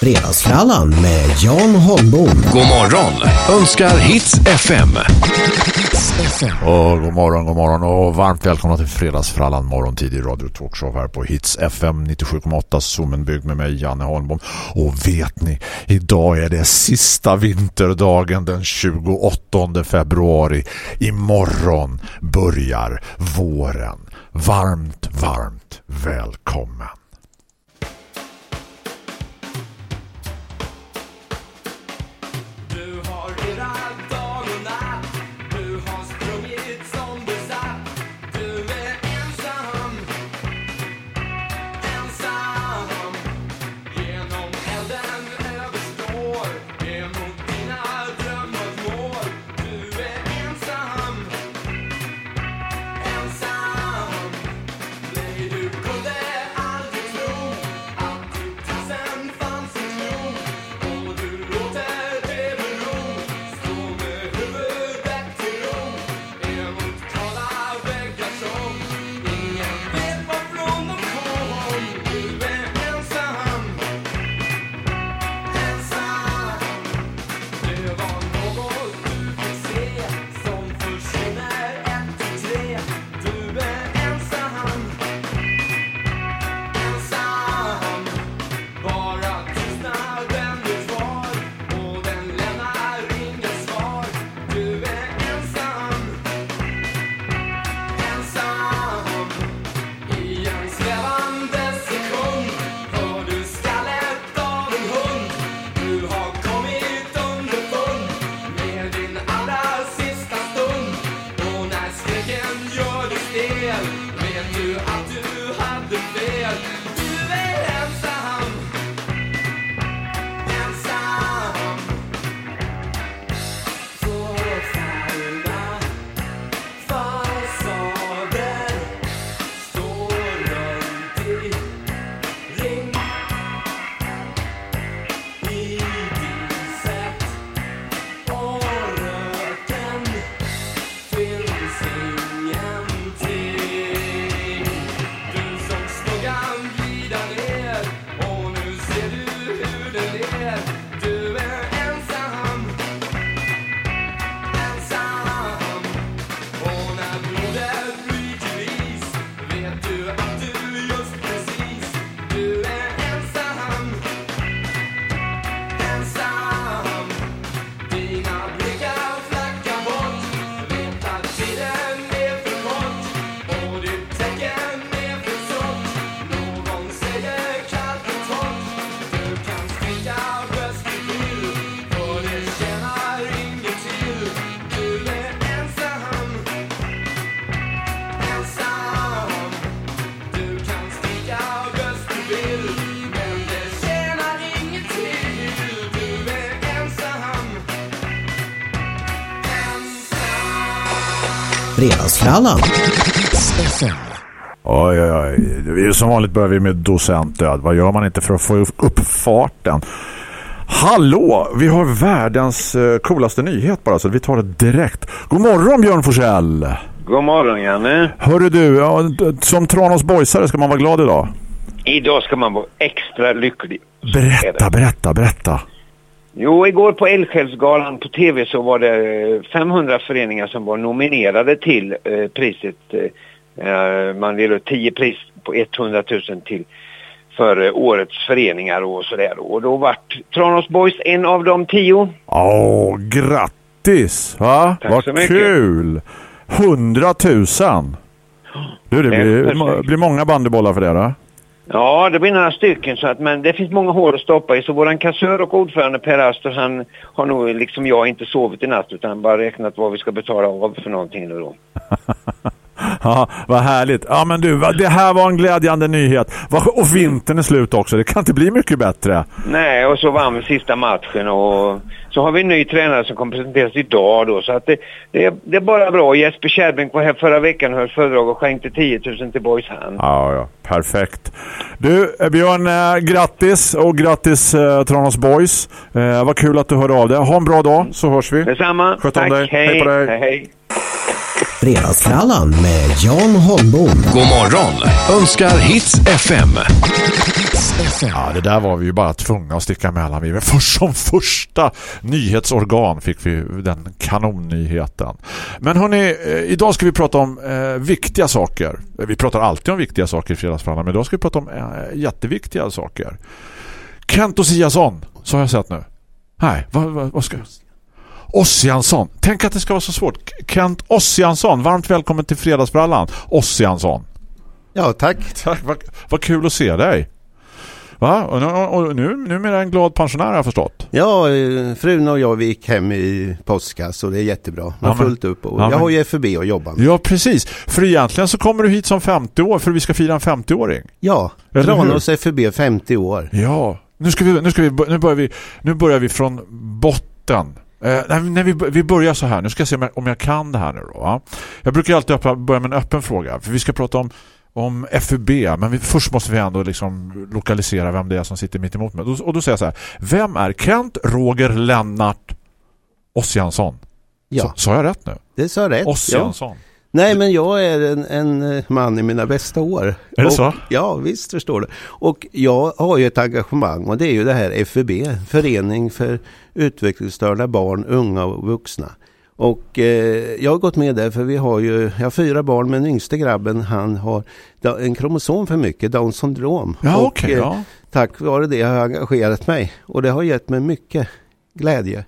Fredagsfrallan med Jan Holmbom. God morgon önskar Hits FM. Och god morgon, god morgon och varmt välkomna till Fredagsfrallan morgontid i Radio Talkshow här på Hits FM 97,8 Zoomenbygg med mig Janne Holmbom. Och vet ni, idag är det sista vinterdagen den 28 februari. Imorgon börjar våren. Varmt, varmt välkommen. Fredagsfrallan. Oj, oj, oj. Vi- Som vanligt börjar vi med docentdöd. Vad gör man inte för att få upp farten? Hallå! Vi har världens eh, coolaste nyhet bara så vi tar det direkt. God morgon Björn Forsell! God morgon Janne. Hörru du, ja, som Tranås boysare ska man vara glad idag. Idag ska man vara extra lycklig. Berätta, berätta, berätta. Jo, igår på Eldsjälsgalan på tv så var det eh, 500 föreningar som var nominerade till eh, priset. Eh, eh, man delade 10 pris på 100 000 till för eh, årets föreningar och sådär. Och då vart Tranås Boys en av de tio. Åh, grattis! Va? Tack Vad så mycket. kul! 100 000! Du, det blir, blir många bandybollar för det då? Ja, det blir några stycken så att, men det finns många hål att stoppa i. Så våran kassör och ordförande Per Astor, han har nog liksom jag inte sovit i natt utan bara räknat vad vi ska betala av för någonting nu då. Ja, vad härligt. Ja, men du, det här var en glädjande nyhet. Och vintern är slut också. Det kan inte bli mycket bättre. Nej, och så vann vi sista matchen och så har vi en ny tränare som kommer presenteras idag då. Så att det, det, är, det är bara bra. Jesper Kärrbrink var här förra veckan och höll föredrag och skänkte 10 000 till Boys Hand. Ja, ja. Perfekt. Du, eh, Björn, eh, grattis och grattis eh, Tranås Boys. Eh, vad kul att du hörde av dig. Ha en bra dag så hörs vi. Detsamma. Sköt om Tack. dig. Hej. Hej på dig. hej, hej. Fredagsfrallan med Jan Holmbom. God morgon önskar Hits FM. Ja, det där var vi ju bara tvungna att sticka emellan. Vi först som första nyhetsorgan fick vi den kanonnyheten. Men hörni, eh, idag ska vi prata om eh, viktiga saker. Vi pratar alltid om viktiga saker i fredagsfrallan, men idag ska vi prata om eh, jätteviktiga saker. Kent Osiasson, så har jag sett nu. Nej, vad, vad, vad ska Ossiansson. Tänk att det ska vara så svårt. Kent Ossiansson, varmt välkommen till Fredagsbrallan. Ossiansson. Ja, tack. Tack, vad, vad kul att se dig. Va? Och, nu- och nu, nu är en glad pensionär har jag förstått. Ja, frun och jag vi gick hem i påskas och det är jättebra. Man Ja, har fullt upp och ja, jag har ju FUB att jobba med. Ja, precis. För egentligen så kommer du hit som 50 år för vi ska fira en 50-åring. Ja, Tranås FUB 50 år. Ja. Nu ska vi nu ska vi nu börjar vi nu börjar vi från botten. Eh, nej, när vi, vi börjar så här. Nu ska jag se om jag, om jag kan det här nu då. Jag brukar alltid öppna, börja med en öppen fråga. För vi ska prata om, om FUB. Men vi, först måste vi ändå liksom lokalisera vem det är som sitter mitt emot mig. Och, och då säger jag så här. Vem är Kent Roger Lennart Ossiansson? Ja, Så, sa jag rätt nu? det sa rätt. Ja. Ossiansson. Nej, men jag är en, en eh, man i mina bästa år. Är det och, så? Ja, visst förstår du. Och jag har ju ett engagemang och det är ju det här FUB, Förening för utvecklingsstörda barn, unga och vuxna. Och eh, jag har gått med där för vi har ju, jag har fyra barn men yngste grabben han har en kromosom för mycket, Downs syndrom. Ja, Och, okej. eh, ja. Tack vare det har jag engagerat mig och det har gett mig mycket glädje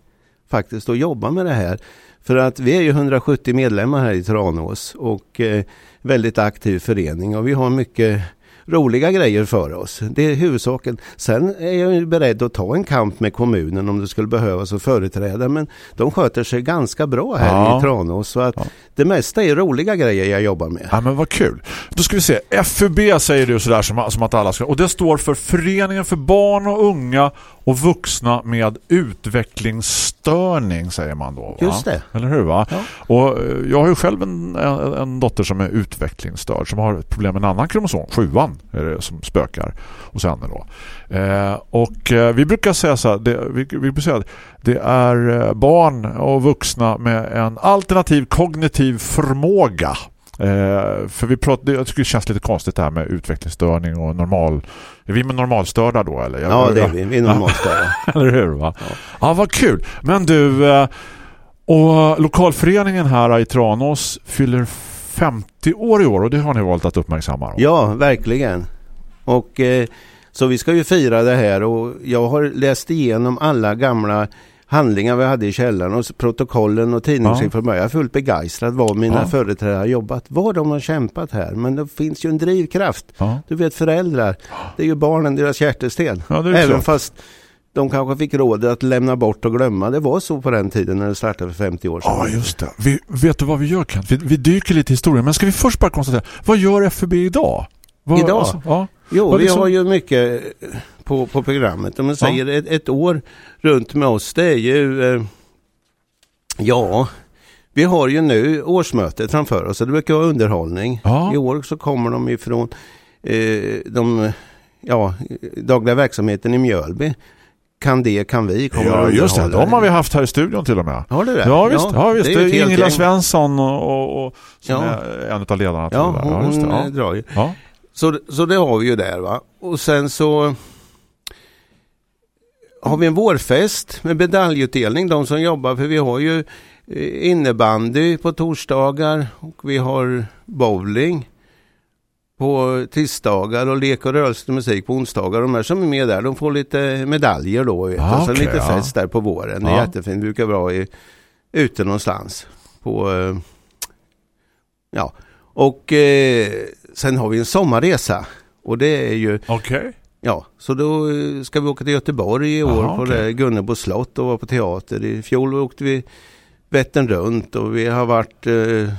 faktiskt att jobba med det här. För att vi är ju 170 medlemmar här i Tranås och eh, väldigt aktiv förening och vi har mycket roliga grejer för oss. Det är huvudsaken. Sen är jag beredd att ta en kamp med kommunen om det skulle behövas och företräda men de sköter sig ganska bra här Ja. i Tranås så att Ja. det mesta är roliga grejer jag jobbar med. Ja men vad kul. Då ska vi se. FUB säger du sådär som, som att alla ska... Och det står för Föreningen för barn och unga och vuxna med utvecklingsstörning säger man då. Va? Just det. Eller hur va? Ja. Och eh, jag har ju själv en, en, en dotter som är utvecklingsstörd som har ett problem med en annan kromosom. Sjuan som spökar hos henne då. Eh, och eh, vi brukar säga så här, det, vi, vi brukar säga att det är eh, barn och vuxna med en alternativ kognitiv förmåga. Eh, för vi pratar, jag tycker det känns lite konstigt det här med utvecklingsstörning och normal. Är vi med normalstörda då eller? Jag- Ja, det är vi. Vi är normalstörda. eller hur va? Ja. vad kul. Men du, eh, och lokalföreningen här i Tranås fyller 50 år i år och det har ni valt att uppmärksamma. Då. Ja, verkligen. Och eh, så vi ska ju fira det här och jag har läst igenom alla gamla handlingar vi hade i källaren och protokollen och tidningsinformation. Jag är fullt begeistrad vad mina Ja. företrädare har jobbat, vad de har kämpat här. Men det finns ju en drivkraft. Ja. Du vet föräldrar, det är ju barnen deras hjärtesten. Ja, Även klart. fast de kanske fick rådet att lämna bort och glömma. Det var så på den tiden när det startade för 50 år sedan. Ja, just det. Vi, vet du vad vi gör Kent? Vi, vi dyker lite i historien. Men ska vi först bara konstatera, vad gör FUB idag? Vad, Idag? ja. Jo, vi liksom- har ju mycket eh, på, på programmet. Om man säger ett, ett år runt med oss, det är ju... Eh, ja, vi har ju nu årsmötet framför oss det brukar vara underhållning. Ja. I år så kommer de ifrån eh, de ja, dagliga verksamheten i Mjölby. Kan det, kan vi, kommer ja, just det. De har vi haft här i studion till och med. Har du det? Ja, visst. Ja, visst. det är ju Ingela. Svensson och, och, som Ja. är en av ledarna Ja, hon, Ja, just det. Ja. drar ju. Ja. Så, så det har vi ju där va. Och sen så har vi en vårfest med medaljutdelning. De som jobbar, för vi har ju eh, innebandy på torsdagar och vi har bowling på tisdagar och lek och rörelsemusik på onsdagar. De här som är med där, de får lite medaljer då. Vet. Ah, okej, lite ja. fest där på våren. Det är Ja. jättefint, brukar vara i, ute någonstans. På, eh, ja. Och eh, sen har vi en sommarresa. Och det är ju, Okej. ja, så då eh, ska vi åka till Göteborg i år Aha, på det Gunnebo slott och vara på teater. I fjol åkte vi Vättern runt och vi har varit eh,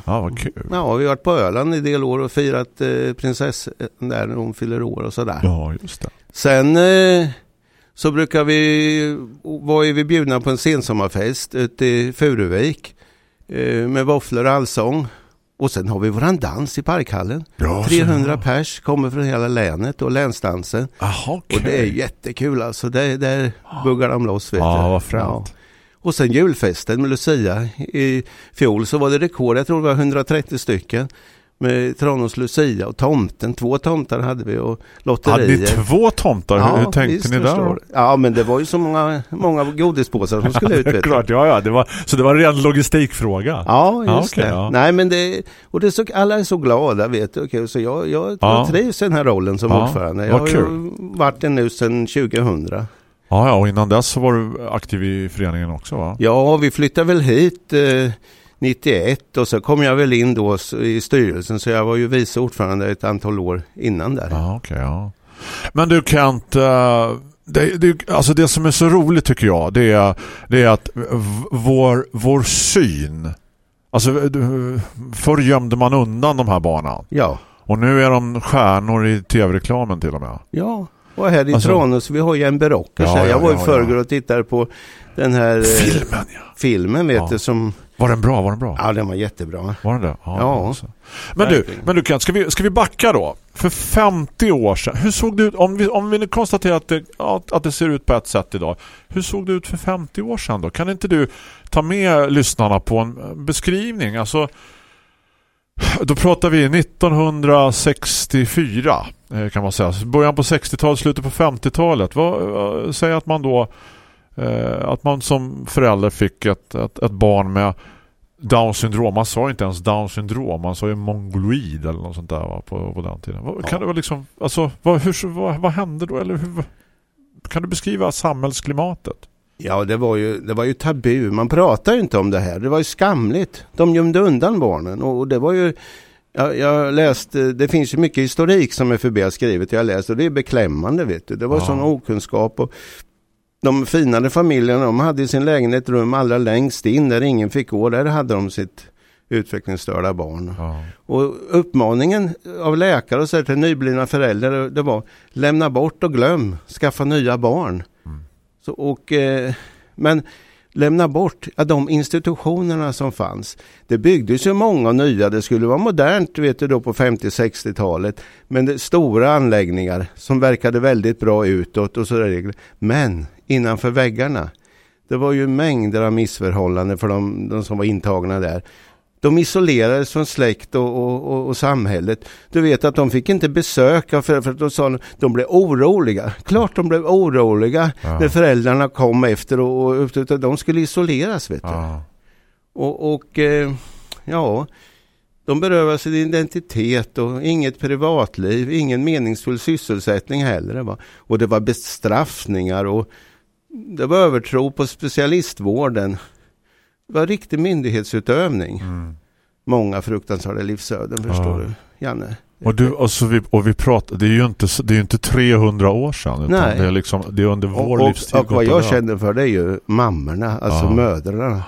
Ja, vad kul. Ja, vi har varit på Öland i del år och firat eh, prinsessan där när hon fyller år och sådär. Ja, just det. Sen eh, så brukar vi, var vi bjudna på en sensommarfest ute i Furuvik eh, med våfflor och allsång. Och sen har vi våran dans i parkhallen. Ja, 300 pers kommer från hela länet och länsdansen. Jaha, okej. Och det är jättekul alltså. Där, där buggar de loss. Vet Ja, vad fränt. Och sen julfesten med Lucia i fjol så var det rekord, jag tror det var 130 stycken med Tranås Lucia och tomten. Två tomtar hade vi och Hade lotterier. ni två tomtar? hur, hur tänkte visst, ni där? förstår. Ja men det var ju så många, många godispåsar som skulle ut. Du. klart, ja, ja. Det var, så det var en ren logistikfråga? Ja, Ja, just okej, det. ja. Nej, men det, och det så, alla är så glada, vet du. Okej, så jag, jag, Ja. jag trivs i den här rollen som Ja, ordförande. Jag har varit det nu sedan 2000. Ja, ja, och innan dess så var du aktiv i föreningen också va? Ja, vi flyttade väl hit eh, 91 och så kom jag väl in då i styrelsen så jag var ju vice ordförande ett antal år innan där. Ja, okej, ja. Men du Kent, eh, det, det, alltså det som är så roligt tycker jag det är, det är att vår, vår syn alltså du- förr gömde man undan de här barnen Ja, och nu är de stjärnor i tv-reklamen till och med. ja. Och här i Alltså- Tranås, vi har ju en berocker. Ja, ja, jag var i ja, förrgår ja. och tittade på den här eh, Filmen ja. filmen vet Ja. du som, Var den bra? Var den bra? ja den var jättebra. Var den det? Ja. alltså. Men du, men du Kent, ska vi, ska vi backa då? För 50 år sedan, hur såg det ut? Om vi, om vi nu konstaterar att det, att, att det ser ut på ett sätt idag. Hur såg det ut för 50 år sedan då? Kan inte du ta med lyssnarna på en eh, beskrivning? Alltså, då pratar vi 1964 eh, kan man säga. Början på 60-talet, slutet på 50-talet. Vad, vad säger att man då eh, att man som förälder fick ett, ett, ett barn med Down syndrom. Man sa inte ens Down syndrom. Man sa ju mongoloid eller något sånt där va, på, på den tiden. Kan Ja. vara liksom, alltså, vad, hur, vad, vad hände då? Eller hur, kan du beskriva samhällsklimatet? Ja, det var, ju, det var ju tabu. Man pratar ju inte om det här. Det var ju skamligt. De gömde undan barnen och det var ju jag, jag läste, det finns ju mycket historik som FUB har skrivit. Jag läste och det är beklämmande vet du. Det var Ja. sån okunskap och de finare familjerna de hade i sin lägenhet rum allra längst in där ingen fick gå. Där hade de sitt utvecklingsstörda barn. Ja. Och uppmaningen av läkare och så till nyblivna föräldrar det var lämna bort och glöm, skaffa nya barn. Mm. Så, och, eh, men lämna bort ja, de institutionerna som fanns. Det byggdes ju många nya, det skulle vara modernt vet du då på 50-60-talet. Men det, stora anläggningar som verkade väldigt bra utåt och sådär. Men innanför väggarna, det var ju mängder av missförhållanden för de, de som var intagna där. De isolerades från släkt och, och, och, och samhället. Du vet att de fick inte besöka för, för att de sa de, blev oroliga. Klart de blev oroliga Ja. när föräldrarna kom efter och, och de skulle isoleras. Vet du. Ja. Och, och eh, ja, de berövade sin identitet och inget privatliv, ingen meningsfull sysselsättning heller. Va? Och det var bestraffningar och det var övertro på specialistvården. Det var riktig myndighetsutövning. Mm. Många fruktansvärda livsöden förstår Ja. du, Janne. Och, du, och, så vi, och vi pratar, det är ju inte, det är inte 300 år sedan Nej. det är liksom, det är under vår Och, livstid. och, och vad jag känner för det är ju mammorna, alltså Ja. mödrarna.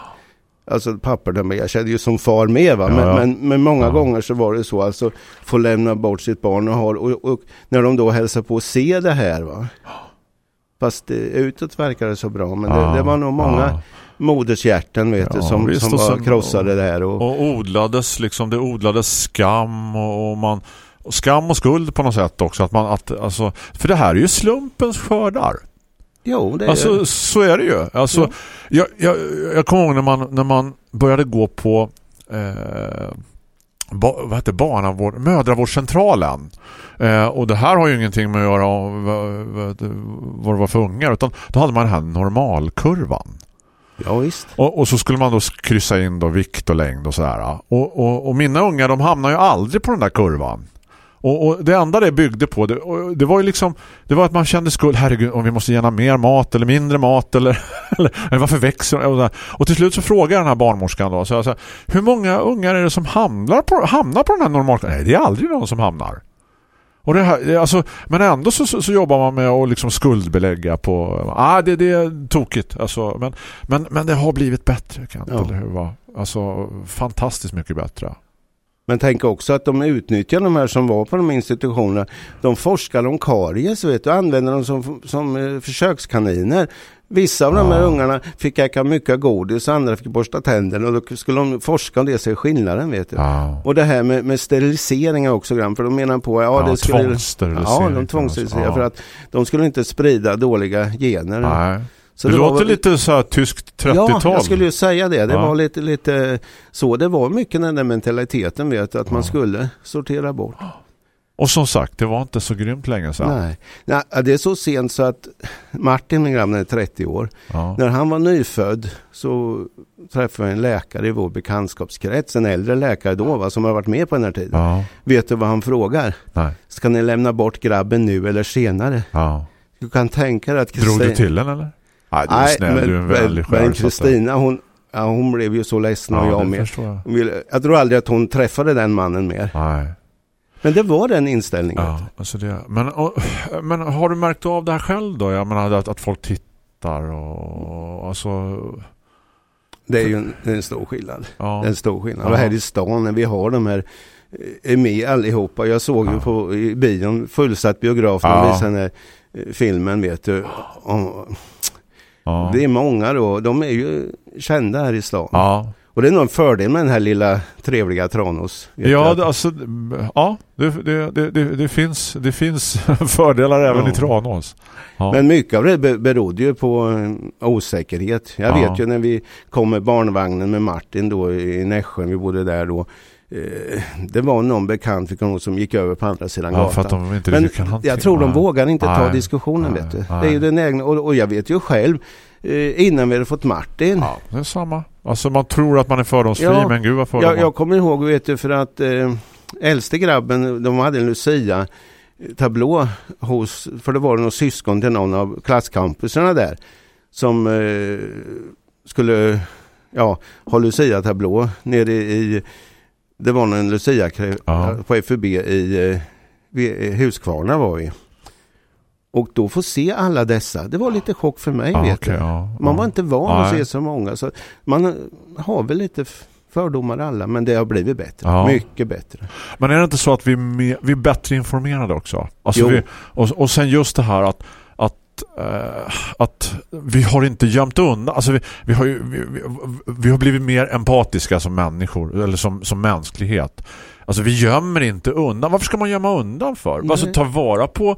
Alltså pappor, de- jag kände ju som far med va, Ja, men, ja. men, men många Ja. gånger så var det så, alltså få lämna bort sitt barn och, och, och när de då hälsar på och ser det här va. Fast det, utåt verkar det så bra, men Ja, det, det var nog många ja. modershjärtan vet Ja, du, som, visst, som sen- krossade där. Och, Och odlades liksom, det odlades skam och, och man och skam och skuld på något sätt också att man att alltså för det här är ju slumpens skördar. jo, det är Alltså så är det ju. Alltså Ja. jag, jag, jag kommer ihåg när man när man började gå på eh, ba, vad heter barnavård mödravårdscentralen. Eh, och det här har ju ingenting med att göra om vad, vad, vad det var för ungar utan då hade man den här normalkurvan ja visst. Och, och så skulle man då kryssa in då vikt och längd och sådär. Och, och, och mina ungar de hamnar ju aldrig på den där kurvan. Och, och det enda det byggde på det, och det var ju liksom det var att man kände skuld, herregud om vi måste gärna mer mat eller mindre mat eller, eller, varför växer och, så och till slut så frågar den här barnmorskan då så, jag så här, hur många ungar är det som hamnar på, hamnar på den här normalkurvan? Nej det är aldrig någon som hamnar. Och det här, alltså, men ändå så, så, så jobbar man med att liksom skuldbelägga på ah, det, det är tokigt alltså, men, men, men det har blivit bättre Kent, Ja. eller hur va? Alltså fantastiskt mycket bättre. Men tänk också att de utnyttjar de här som var på de institutionerna. De forskar om karies vet du, och använder dem som, som eh, försökskaniner. Vissa av de här Ja. ungarna fick äta mycket godis, andra fick borsta tänderna och då skulle de forska om det, se skillnaden vet du. Ja. Och det här med, med sterilisering också grann, för de menar på ja, Ja, det skulle... tvångssterilisering Ja, de tvångssteriliseringar för att de skulle inte sprida dåliga gener. Nej. Så det, var låter lite så här tyskt 30-tal. Ja, jag skulle ju säga det. Det Ja. var lite, lite så. Det var mycket den där mentaliteten vet att man skulle sortera bort. Och som sagt, det var inte så grymt länge sedan. Nej. Nej, det är så sent så att Martin, min gamla, är 30 år. Ja. När han var nyfödd så träffade jag en läkare i vår bekantskapskrets, en äldre läkare då va, som har varit med på den här tiden. Ja. Vet du vad han frågar? Nej. Ska ni lämna bort grabben nu eller senare? Ja. Du kan tänka dig att Drog du till den eller? Nej, du är Nej, snäll, men, du är en vänlig själ. men Kristina hon, ja, hon blev ju så ledsen och Ja, jag med. jag. Ville- Jag tror aldrig att hon träffade den mannen mer. Nej. Men det var den inställningen. Ja, alltså det, men, och, men har du märkt av det här själv då? Jag menar att, att folk tittar och alltså... Det är ju en, en stor skillnad. Ja. Det är en stor skillnad. Och här i stan när vi har de här eh, är med allihopa. Jag såg ju på i bion, fullsatt biograf när Ja. visade den här eh, filmen vet du. Och Ja. det är många då, de är ju kända här i stan. ja. Och det är nog en fördel med den här lilla trevliga Tranås. Ja, det, alltså, ja det, det, det, finns, det finns fördelar även Ja. i Tranås. Ja. Men mycket av det be- berodde ju på eh, osäkerhet. Jag Ja. vet ju när vi kom med barnvagnen med Martin då i Nässjö, vi bodde där då. Eh, det var någon bekant ihåg som gick över på andra sidan ja, gatan. Men jag tror de vågar inte ta Nej. diskussionen Nej. vet du. Nej. Det är ju den egna, och, och jag vet ju själv eh, innan vi hade fått Martin. Ja, det är samma. Alltså man tror att man är fördomsfri, Ja. men gud vad fördomar. jag, jag kommer ihåg vet du för att eh, äldste grabben, de hade en Lucia tablå hos, för det var någon syskon till någon av klasskampuserna där som eh, skulle ja, ha Lucia-tablå nere i, det var en Lucia på FUB i eh, Huskvarna var vi. Och då få se alla dessa, det var lite chock för mig ja, vet du. ja, Man ja. var inte van att se så många. Så man har väl lite fördomar alla, men det har blivit bättre. Ja. Mycket bättre. Men är det inte så att vi vi är bättre informerade också? Alltså vi, och, och sen just det här att att, eh, att vi har inte gömt undan. Alltså vi, vi, har ju, vi, vi, har blivit mer empatiska som människor eller som, som mänsklighet. Alltså vi gömmer inte undan. Varför ska man gömma undan för? Nej. Alltså ta vara på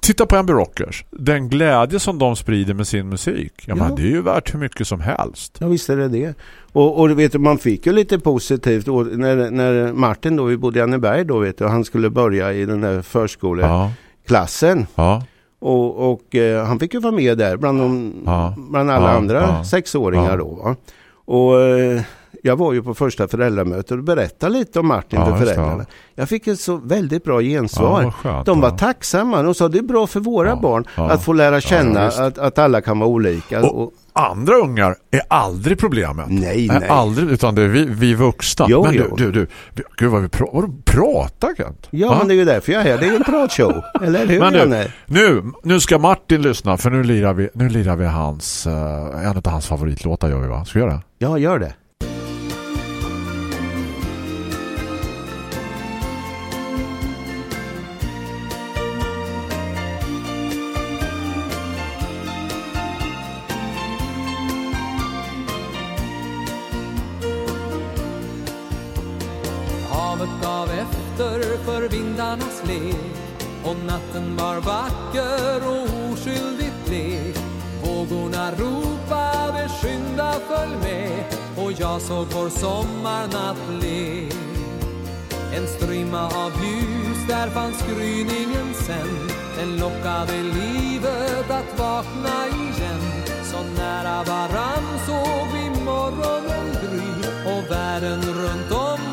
Titta på Amber Rockers. Den glädje som de sprider med sin musik. Ja, Ja. Men det är ju värt hur mycket som helst. Ja visst är det det. Och, och du vet, man fick ju lite positivt när, när Martin då, vi bodde i Anneberg då vet du, han skulle börja i den där förskoleklassen. Ja. Ja. Och, och eh, han fick ju vara med där bland, de, Ja. bland alla Ja, andra ja. sexåringar då. Va? Och eh, jag var ju på första föräldramötet och berättade lite om Martin för föräldrarna. Jag fick ett så väldigt bra gensvar. skönt, De var tacksamma. De sa det är bra för våra barn att få lära känna att, att alla kan vara olika. Och- Och, Andra ungar är aldrig problemet. nej, Nej, aldrig, utan det är vi, vi vuxna. Jo, men du, jo. du, du, vi- gud vad vi pra, vad du pratar, Kent. Ja, Va? men det är ju därför jag är här. Det är ju en pratshow. Eller hur, Men du, nu, nu ska Martin lyssna, för nu lirar vi, nu lirar vi hans, eh, en av hans favoritlåtar gör vi va? Ska vi göra det? Ja, gör det. Natten var vacker och oskyldigt blek. Vågorna ropade skynda följ med och jag såg vår sommarnatt le. En strimma av ljus, där fanns gryningen sen. Den lockade livet att vakna igen. Så nära varann såg vi morgonen gry och världen runt om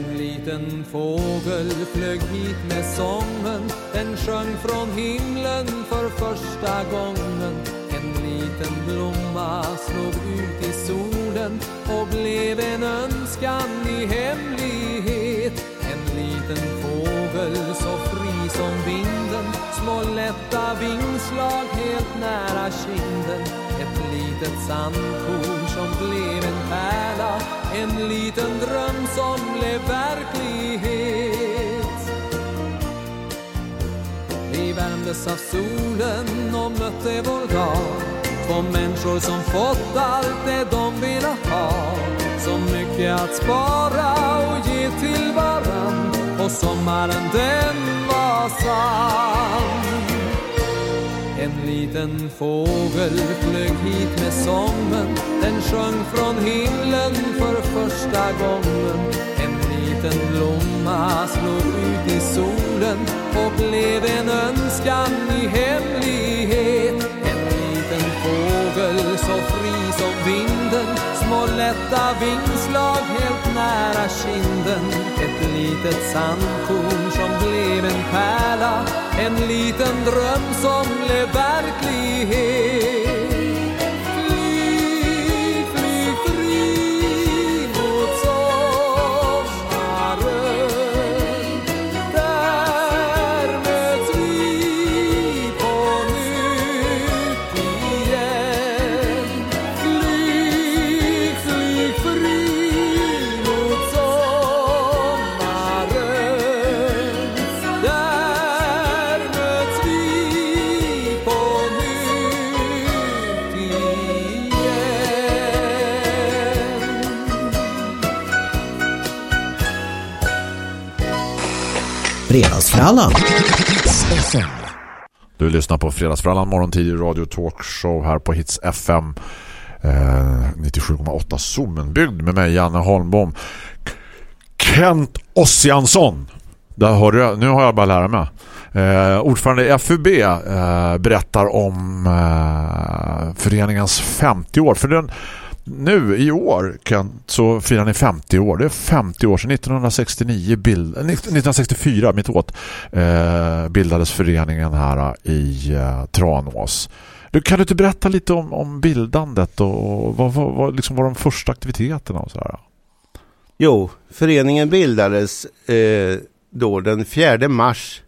En liten fågel flög hit med sången. Den sjöng från himlen för första gången. En liten blomma slog ut i solen och blev en önskan i hemlighet. En liten fågel så fri som vinden Små lätta vingslag helt nära kinden. Ett litet sandkorn som blev en pärla en liten dröm som blev verklighet. Vi värmdes av solen och mötte vår dag. Två människor som fått allt det de ville ha. Så mycket att spara och ge till varann. Och sommaren den var sann. En liten fågel flög hit med sången. Den sjöng från himlen för första gången. En liten blomma slog ut i solen och blev en önskan i hemlighet. En liten fågel så fri som vinden Små lätta vingslag helt nära kinden. Ett litet sandkorn som blev en pärla. En liten dröm som blev verklighet. Fredagsfrallan. Du lyssnar på Fredagsfrallan morgontid i Radio Talkshow här på Hits FM eh, 97,8 Zoomenbygd med mig Janne Holmbom. Kent Ossiansson. Där hör du, nu har jag bara lära mig. Eh, ordförande i FUB eh, berättar om eh, föreningens 50 år. För den, nu i år Kent, så firar ni 50 år. Det är 50 år sedan 1969 bild, eh, 1964 mitt åt, eh, bildades föreningen här eh, i eh, Tranås. Du, kan du inte berätta lite om, om bildandet och, och vad, vad, vad liksom var de första aktiviteterna och sådär? Jo, föreningen bildades eh, då den 4 mars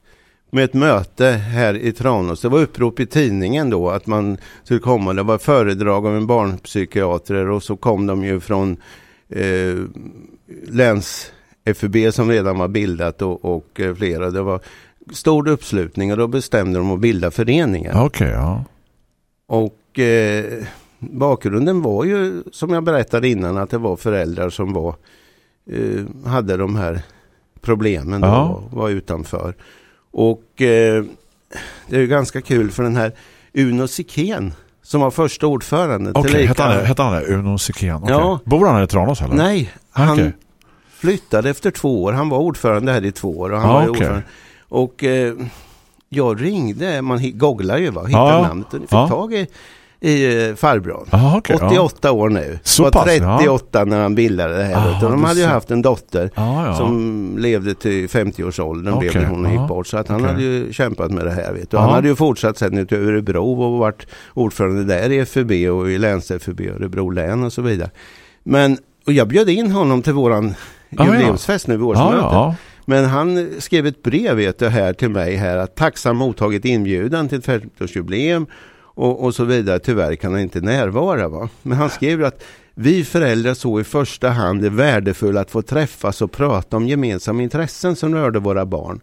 med ett möte här i Tranås. Det var upprop i tidningen då att man skulle komma. Det var föredrag av en barnpsykiater och så kom de ju från eh, läns FUB som redan var bildat och, och eh, flera. Det var stor uppslutning och då bestämde de att bilda föreningen. Okej, ja. Och eh, bakgrunden var ju som jag berättade innan att det var föräldrar som var, eh, hade de här problemen då, Ja. var utanför. Och eh, det är ju ganska kul för den här Uno Sikén som var första ordförande. Okej, tillika- hette han, hette han det? Uno Sikén? okej. Ja. Bor han här i Tranås eller? Nej, han Okej. flyttade efter två år. Han var ordförande här i två år. Och, han Ja, var ordförande. och eh, jag ringde, man googlar ju va, hittar Ja, namnet och fick ja. tag i, i eh, farbrorn. Okej, ja. 88 år nu. Så var pass, 38 när han bildade det här. Vet du. de hade ju haft en dotter Ja, ja. som levde till 50-årsåldern. Okej, blev hon ja. gick bort. Så att han Okej. hade ju kämpat med det här. Vet du. Ja. Han hade ju fortsatt sen ut till Örebro och varit ordförande där i FUB och i läns-FUB i Örebro län och så vidare. Men och jag bjöd in honom till våran ja. jubileumsfest nu vid Ja, årsmötet. ja. Men han skrev ett brev vet du, här till mig här att tacksam mottagit inbjudan till ett 50-årsjubileum och, och så vidare. Tyvärr kan han inte närvara. Va? Men han skrev att vi föräldrar såg i första hand det värdefulla att få träffas och prata om gemensamma intressen som rörde våra barn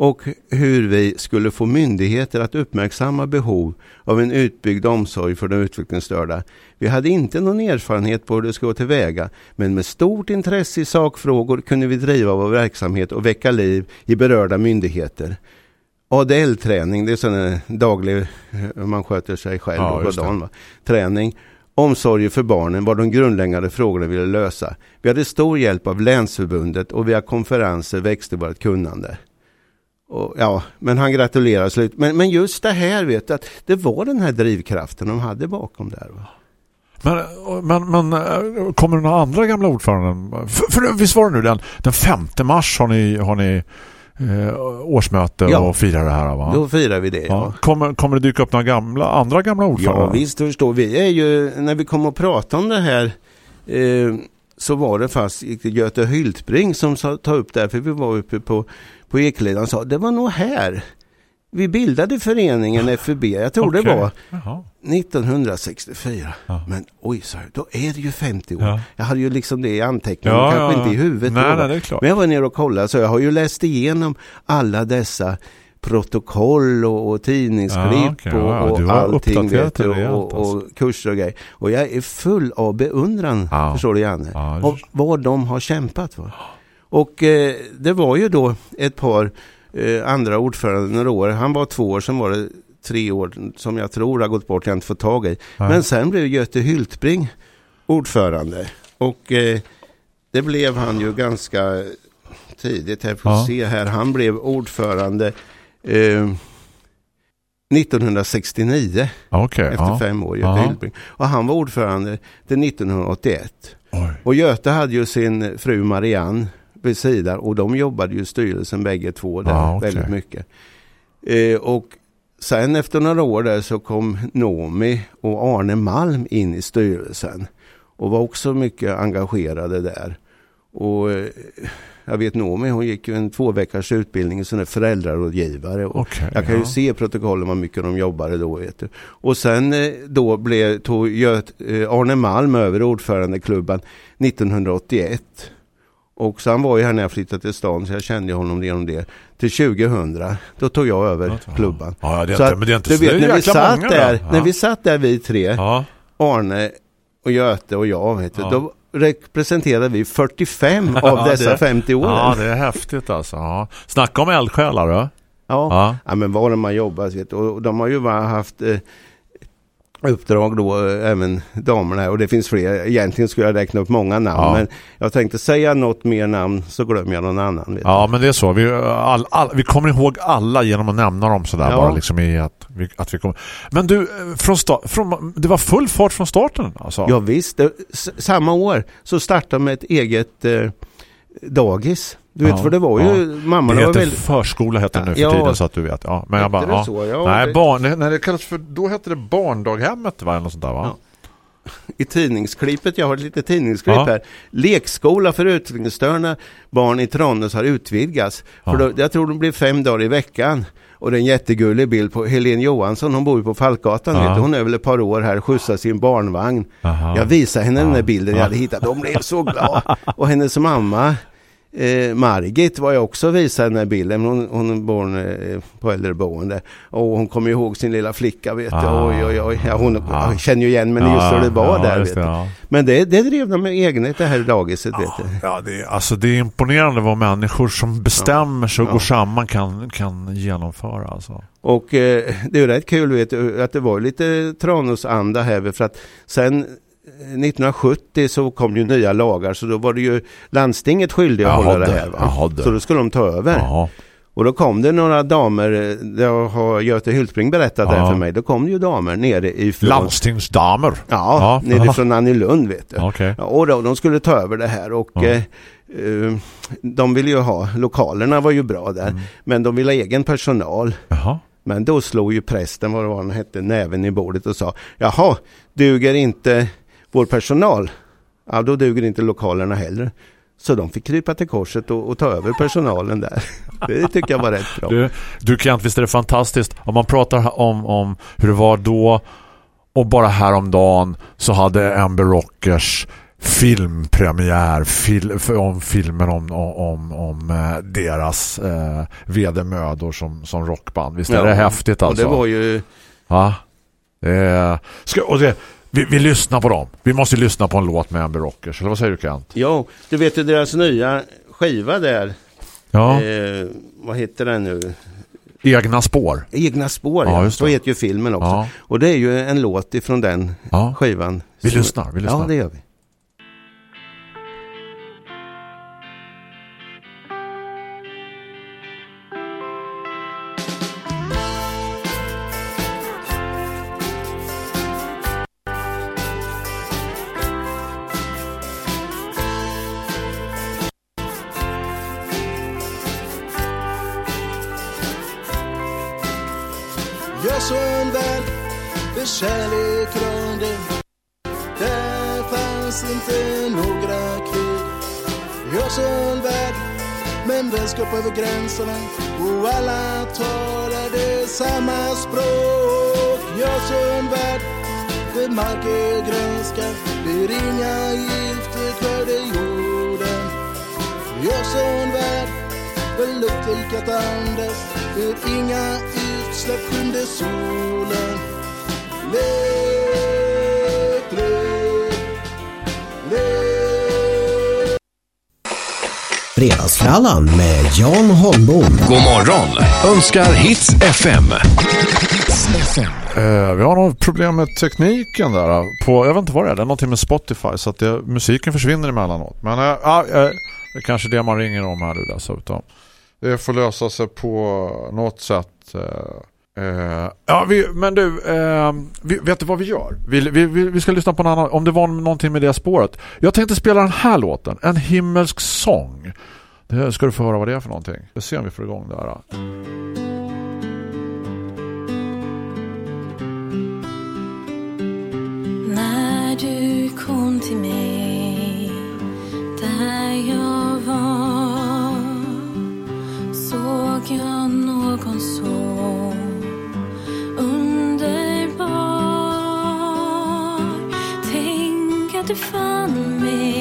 och hur vi skulle få myndigheter att uppmärksamma behov av en utbyggd omsorg för de utvecklingsstörda. Vi hade inte någon erfarenhet på hur det skulle gå tillväga, men med stort intresse i sakfrågor kunde vi driva vår verksamhet och väcka liv i berörda myndigheter. ADL-träning, det är sån daglig, eh, man sköter sig själv Ja, på dagen. Va? Träning. Omsorger för barnen var de grundläggande frågorna vi ville lösa. Vi hade stor hjälp av Länsförbundet och via konferenser växte vårt kunnande. Och, ja, men han gratulerar slut. Men, men just det här vet du, att det var den här drivkraften de hade bakom där. Va? Men, men, men eh, kommer det några andra gamla ordföranden? För, för visst var det nu den, den 5 mars har ni, har ni eh, årsmöte Ja. och firar det här va? Då firar vi det. ja. Ja. Kommer, kommer det dyka upp några gamla, andra gamla ordförande? Ja visst förstår vi är ju när vi kom och pratade om det här eh, så var det fast Göte Hyltbring som sa, ta upp det här för vi var uppe på, på Ekeleden och sa det var nog här vi bildade föreningen FUB, jag tror Okej. det var Jaha. 1964. Ja. Men oj, så då är det ju 50 år. Ja. Jag hade ju liksom det i anteckningen, Ja, kanske inte i huvudet. Nej, nej, det är klart. Men jag var nere och kollade så jag har ju läst igenom alla dessa protokoll och, och tidningsklipp ja, och, och allting vet du, rejält, och, alltså. och kurser och grejer. Och jag är full av beundran, förstår du Janne, Ja, av vad de har kämpat för. Och eh, det var ju då ett par eh, andra ordförande några år. Han var två år, sen var det tre år som jag tror har gått bort, jag har inte fått tag i. Nej. Men sen blev Göte Hyltbring ordförande och eh, det blev han ju ganska tidigt. Här får Ja. se här. Han blev ordförande eh, 1969 Okej, efter ja. fem år. Göte Ja. Hyltbring. Och han var ordförande till 1981. Oj. Och Göte hade ju sin fru Marianne vid sidan och de jobbade ju i styrelsen bägge två där Ja, okej. väldigt mycket. Eh, och sen efter några år där så kom Nomi och Arne Malm in i styrelsen och var också mycket engagerade där. Och eh, jag vet Nomi, hon gick ju en två veckors utbildning som föräldrarådgivare. Och Okej, jag kan ju ja. se i protokollen vad mycket de jobbade då. Vet du. Och sen eh, då blev, tog Göt, eh, Arne Malm över ordförandeklubban 1981. Och så han var ju här när jag flyttade till stan så jag kände honom genom det. Till 2000, då tog jag över klubban. Ja, ja, det är Så inte, att, men det är inte du vet, när vi, satt där, när Ja. vi satt där vi tre, Ja, Arne och Göte och jag, vet du, Ja. då representerade vi 45 Ja, av dessa det- 50 åren. ja, Ja, det är häftigt alltså. Ja. Snacka om eldsjälar då. ja. Ja. ja men var de har jobbat, vet du. och de har ju bara haft eh, uppdrag då, eh, även damerna. Och det finns fler. Egentligen skulle jag räkna upp många namn, Ja. men jag tänkte säga något mer namn så glömmer jag någon annan. Ja, men det är så. Vi, all, all, vi kommer ihåg alla genom att nämna dem sådär Ja. bara liksom i att vi, att vi kommer. Men du, eh, från från, det var full fart från starten alltså? Ja visst, det, samma år så startade de med ett eget eh, dagis. Du vet, Ja, för det var ju, ja. mamma det var heter väldigt... förskola heter det nu för Ja. tiden så att du vet. Ja, men jag bara, det ja. så? Ja, Nej, det- barn, nej, det kallas för, då hette det barndaghemmet va? Eller något sånt där va? Ja. i tidningsklippet, jag har ett litet tidningsklipp Ja. här. Lekskola för utvecklingsstörda barn i Tranås har utvidgats. Ja. För då, jag tror det blir fem dagar i veckan. Och det är en jättegullig bild på Helene Johansson, hon bor ju på Fallgatan. Ja. Hon är väl ett par år här, skjutsar sin barnvagn. Aha. Jag visade henne den där Ja. bilden jag hade hittat. De blev så glada. Och hennes mamma eh, Margit var jag också visade den här bilden. Hon, hon barn eh, på äldreboende. Och hon kommer ihåg sin lilla flicka. Vet. Ah. Oj, oj, oj. Ja, hon Ah. känner ju igen men just hur det var ja, där. Vet det, ja. Men det, det drev de med eget det här dagiset. Vet du. Ja, det är, alltså det är imponerande vad människor som bestämmer sig och går samman kan, kan genomföra. Alltså. Och eh, det är rätt kul vet du, att det var lite Tranåsanda här. För att sen 1970 så kom ju nya lagar så då var det ju landstinget skyldiga att Jaha, hålla det det- här. Va? jaha, det. Så då skulle de ta över. Ja. Och då kom det några damer, det har Göte Hyltbring berättat Ja. där för mig. Då kom det ju damer nere ifrån, Landstingsdamer. ja, Ja. nerifrån Annelund vet du. Ja, och då, de skulle ta över det här och Ja. eh, eh, de ville ju ha, lokalerna var ju bra där, Mm. men de ville ha egen personal. Jaha. Men då slog ju prästen, vad det var han hette, näven i bordet och sa Jaha, duger inte vår personal? Ja, då duger inte lokalerna heller. Så de fick krypa till korset och, och ta över personalen där. Det tycker jag var rätt bra. Du, du Kent, visst är det fantastiskt om man pratar om, om hur det var då och bara häromdagen så hade Amber Rockers filmpremiär fil, om filmen om, om, om eh, deras eh, vedermödor som, som rockband. Visst är Ja, det häftigt alltså? Och det var ju, Ja. Är, ska, och det, vi, vi lyssnar på dem. Vi måste lyssna på en låt med Amber Rockers. Eller vad säger du Kent? ja, du vet ju deras nya skiva där, Ja. eh, vad heter den nu? Egna spår. Egna spår, Ja, ja. Så heter ju filmen också. Ja. Och det är ju en låt ifrån den Ja. skivan. Vi lyssnar, vi lyssnar. Ja, det gör vi. Med över gränserna och alla talade samma språk. Jag såg en värld där mark är grönska där inga gifter kvävde jorden. Jag såg en värld där luft gick andas där inga utsläpp skymde solen. Lek, Fredagsfrallan med Jan Holmbom. God morgon önskar Hits FM. Eh, vi har något problem med tekniken där. På, jag vet inte vad det är. Det är någonting med Spotify så att det, musiken försvinner emellanåt. Men eh, ja, eh, det är kanske det man ringer om här nu dessutom. Det får lösa sig på något sätt. eh, Uh, ja, vi, men du, uh, vi, vet du vad vi gör? Vi, vi, vi vi ska lyssna på en annan, om det var någonting med det spåret. Jag tänkte spela den här låten, En himmelsk sång. Det ska du få höra vad det är för någonting. Vi ser om vi får igång det här. När du kom till mig där jag var såg jag någon så living.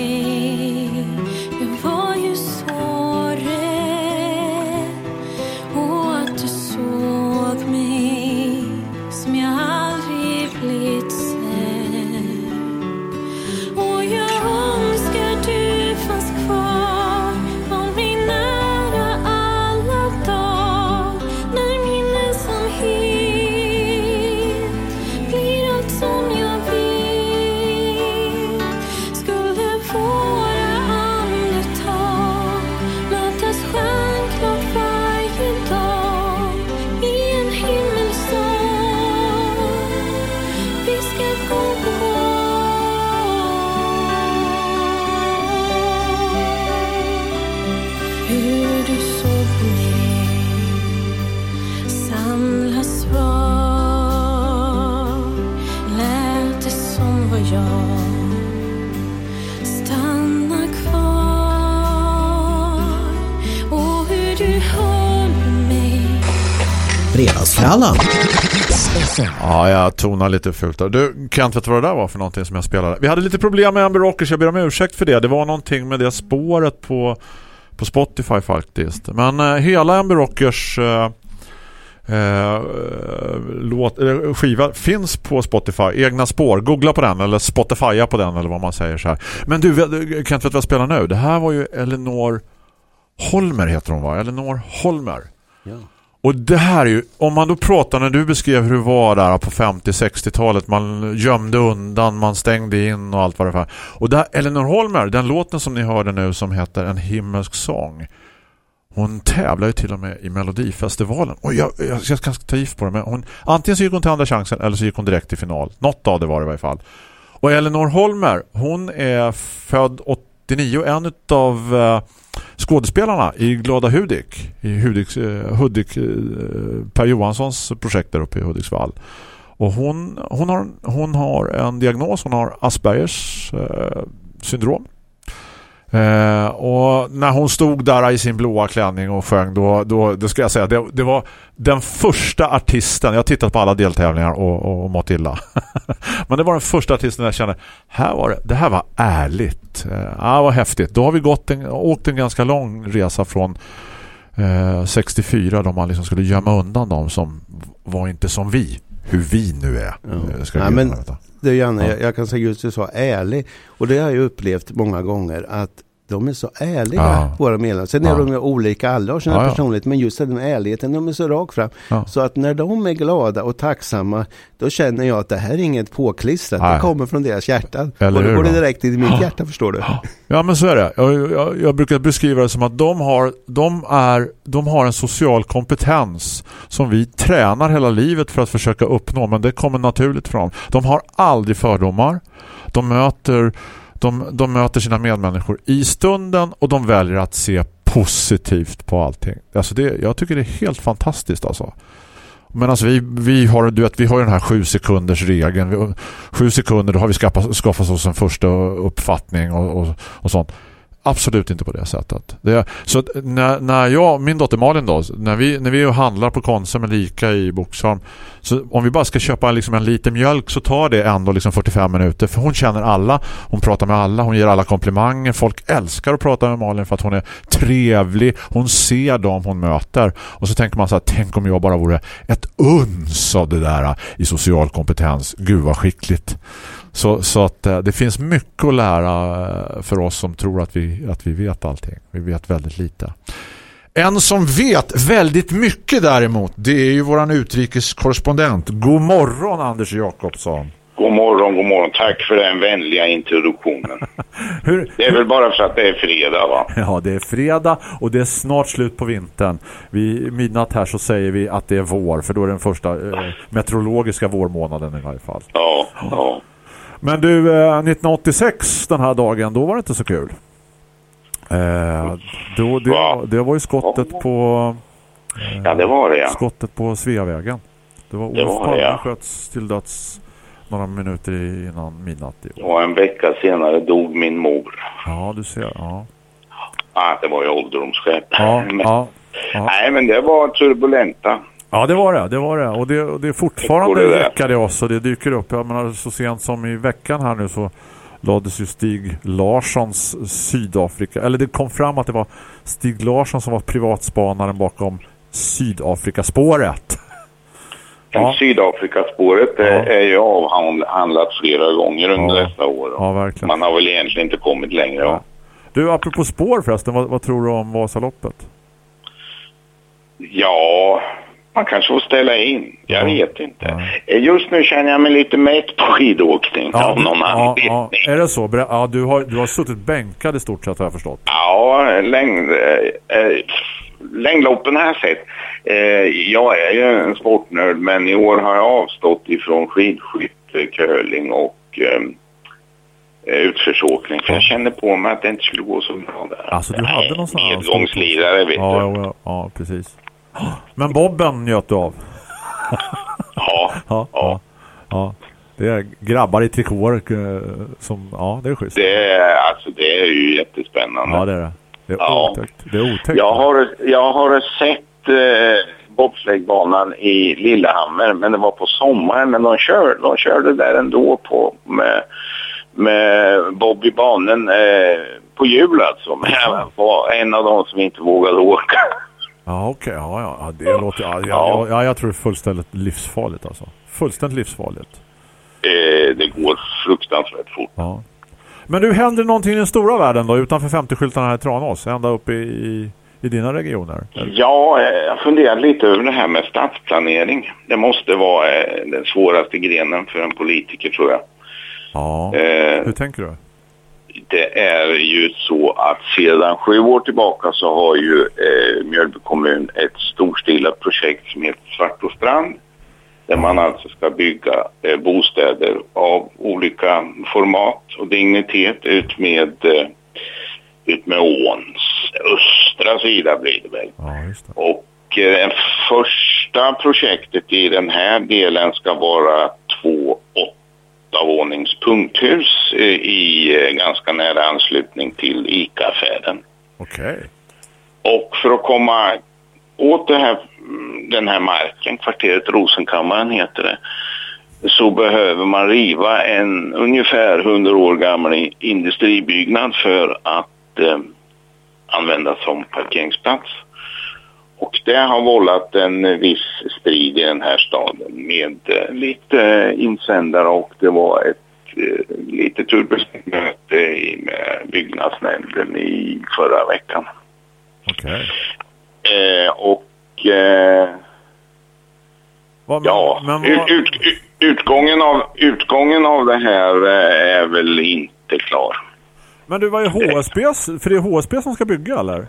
Fredagsfrallan Ja, jag tonar lite fult där. Du, Kent, vet du vad det där var för någonting som jag spelade? Vi hade lite problem med Amber Rockers, jag ber om ursäkt för det. Det var någonting med det spåret på, på Spotify faktiskt. Men eh, hela Amber Rockers eh, eh, låt, eh, skiva finns på Spotify. Egna spår. Googla på den eller Spotifya på den eller vad man säger så här. Men du, vet- Kent, vet du vad jag spelar nu? Det här var ju Eleanor Holmer heter hon va? Eleanor Holmer. Ja. Och det här är ju, om man då pratar när du beskrev hur det var där på 50-60-talet, man gömde undan, man stängde in och allt vad det var. Och där, Eleanor Holmer, den låten som ni hörde nu som heter En himmelsk sång, hon tävlar ju till och med i Melodifestivalen. Och jag, jag, jag ska ta gift på det, men hon, antingen så gick hon till andra chansen eller så gick hon direkt till final. Något av det var det i varje fall. Och Eleanor Holmer, hon är född 89, en av eh, skådespelarna i Glada Hudik i Hudik, eh, Hudik eh, Per Johanssons projekt där uppe i Hudiksvall. Och hon, hon, har, hon har en diagnos, hon har Aspergers eh, syndrom. Eh, och när hon stod där i sin blåa klänning och sjöng då, då det ska jag säga, det, det var den första artisten, jag har tittat på alla deltävlingar och, och, och mått illa men det var den första artisten jag kände här var det, det här var ärligt eh, ja, det var häftigt, då har vi gått en, åkt en ganska lång resa från eh, 64 då man liksom skulle gömma undan dem som var inte som vi hur vi nu är Ja. eh, ska vi men-. Du Janne, Ja. jag, jag kan säga just du sa ärlig. Och det har jag upplevt många gånger att de är så ärliga, Ja. våra medlemmar. Sen är Ja. de ju olika, alla har sina Ja, ja. personlighet, men just den ärligheten, de är så rak fram. Så att när de är glada och tacksamma, då känner jag att det här är inget påklistrat. Nej. Det kommer från deras hjärtan. Eller och då går det direkt in i mitt hjärta, förstår du. Ja men så är det. Jag, jag, jag brukar beskriva det som att de har, de, är, de har en social kompetens som vi tränar hela livet för att försöka uppnå men det kommer naturligt från. De har aldrig fördomar. De möter, de, de möter sina medmänniskor i stunden och de väljer att se positivt på allting. Alltså det, jag tycker det är helt fantastiskt alltså. Men alltså vi, vi har du vet, vi har ju den här sju sekunders regeln. Sju sekunder då har vi skaffat, skaffat oss en första uppfattning och, och, och sånt. Absolut inte på det sättet. Det, så att när, när jag, min dotter Malin då, när vi, när vi handlar på Konsum eller Ica i Boxholm, så om vi bara ska köpa liksom en liter mjölk så tar det ändå liksom 45 minuter. För hon känner alla, hon pratar med alla, hon ger alla komplimanger. Folk älskar att prata med Malin för att hon är trevlig. Hon ser dem hon möter. Och så tänker man så här, tänk om jag bara vore ett uns av det där i social kompetens. Gud vad skickligt. Så, så att eh, det finns mycket att lära eh, för oss som tror att vi, att vi vet allting. Vi vet väldigt lite. En som vet väldigt mycket däremot, det är ju våran utrikeskorrespondent. God morgon Anders Jakobsson. God morgon, god morgon. Tack för den vänliga introduktionen. Hur, Det är väl bara för att det är fredag va? Ja, det är fredag och det är snart slut på vintern. Vid midnatt här så säger vi att det är vår, för då är den första eh, meteorologiska vårmånaden i varje fall. Ja, ja. Men du, eh, 1986 den här dagen, då var det inte så kul. Eh, då, det, Va? det var ju skottet på Ja, det var det ja. skottet på Sveavägen. Det var Olof Palme ja. sköts till döds några minuter innan midnatt. i år. Och en vecka senare dog min mor. Ja, du ser. Ja, Ah, det var ju ålderdomsskäl. ja, Men- ja. ja. Nej, men det var turbulenta. Ja, det var det. Det var det. Och det, det är fortfarande Det går det. oss och det dyker upp. Jag menar, så sent som i veckan här nu så lades ju Stig Larssons Sydafrika, eller det kom fram att det var Stig Larsson som var privatspanaren bakom Sydafrikaspåret. Ja. Sydafrikaspåret Ja. är ju avhandlat flera gånger under Ja. dessa år. Ja. Man har väl egentligen inte kommit längre. Ja. Du, apropå spår förresten, vad, vad tror du om Vasaloppet? ja, man kanske får ställa in. Jag Ja. vet inte. Ja. Eh, Just nu känner jag mig lite mätt på skidåkning av du- någon ja, anledning. ja, är det så? Ja, du har, du har suttit bänkad i stort sett har jag förstått. Ja, längd, eh, eh, längdloppen har jag sett. Eh, jag är ju en sportnörd men i år har jag avstått ifrån skidskytte, curling och eh, eh, utförsåkning. För jag kände på mig att det inte skulle gå så bra där. Alltså, du hade någon sån här Medgångslirare vet Ja, du. ja, ja, ja, precis. Men Bobben njöt du av? Ja, Ja, ja. ja. Det är grabbar i trikåer eh, som, ja det är schysst. det är, alltså, det är ju jättespännande. Ja det är det. Det är Ja. otäckt. Det är otäckt. Jag har, jag har sett eh, bobsläggbanan i Lillehammer men det var på sommaren men de, kör, de körde där ändå på med, med Bob i banan eh, på jul alltså. Men jag var en av de som inte vågade åka. Ja okej, ja, ja. ja det låter, ja, ja. Ja. Ja, jag tror det är fullständigt livsfarligt alltså. Fullständigt livsfarligt. Eh, det går fruktansvärt fort. Ja. Men du, händer någonting i den stora världen då utanför 50-skyltarna här i Tranås? Ända upp i, i, dina regioner? Ja, eh, jag funderar lite över det här med stadsplanering. Det måste vara eh, den svåraste grenen för en politiker tror jag. Ja. Eh, Hur tänker du? Det är ju så att sedan sju år tillbaka så har ju eh, Mjölby kommun ett storstilat projekt som heter Svartostrand. Där man alltså ska bygga eh, bostäder av olika format och dignitet ut med, eh, ut med åns östra sida blir det väl. Ja, det. Och eh, första projektet i den här delen ska vara två åttavånings punkthus eh, i eh, ganska nära anslutning till ICA-affären. Okej. Och för att komma åt här, mm, den här marken, kvarteret Rosenkammaren heter det, så behöver man riva en ungefär 100 år gammal industribyggnad för att eh, användas som parkeringsplats. Och det har vållat en viss strid i den här staden med eh, lite insändare och det var ett eh, lite turbulent möte med byggnadsnämnden i förra veckan. Okej. Eh, och eh, Vad- ja, men ut, ut, ut, utgången, av, utgången av det här eh, är väl inte klar. men du, vad är HSBs? För det är HSB som ska bygga eller?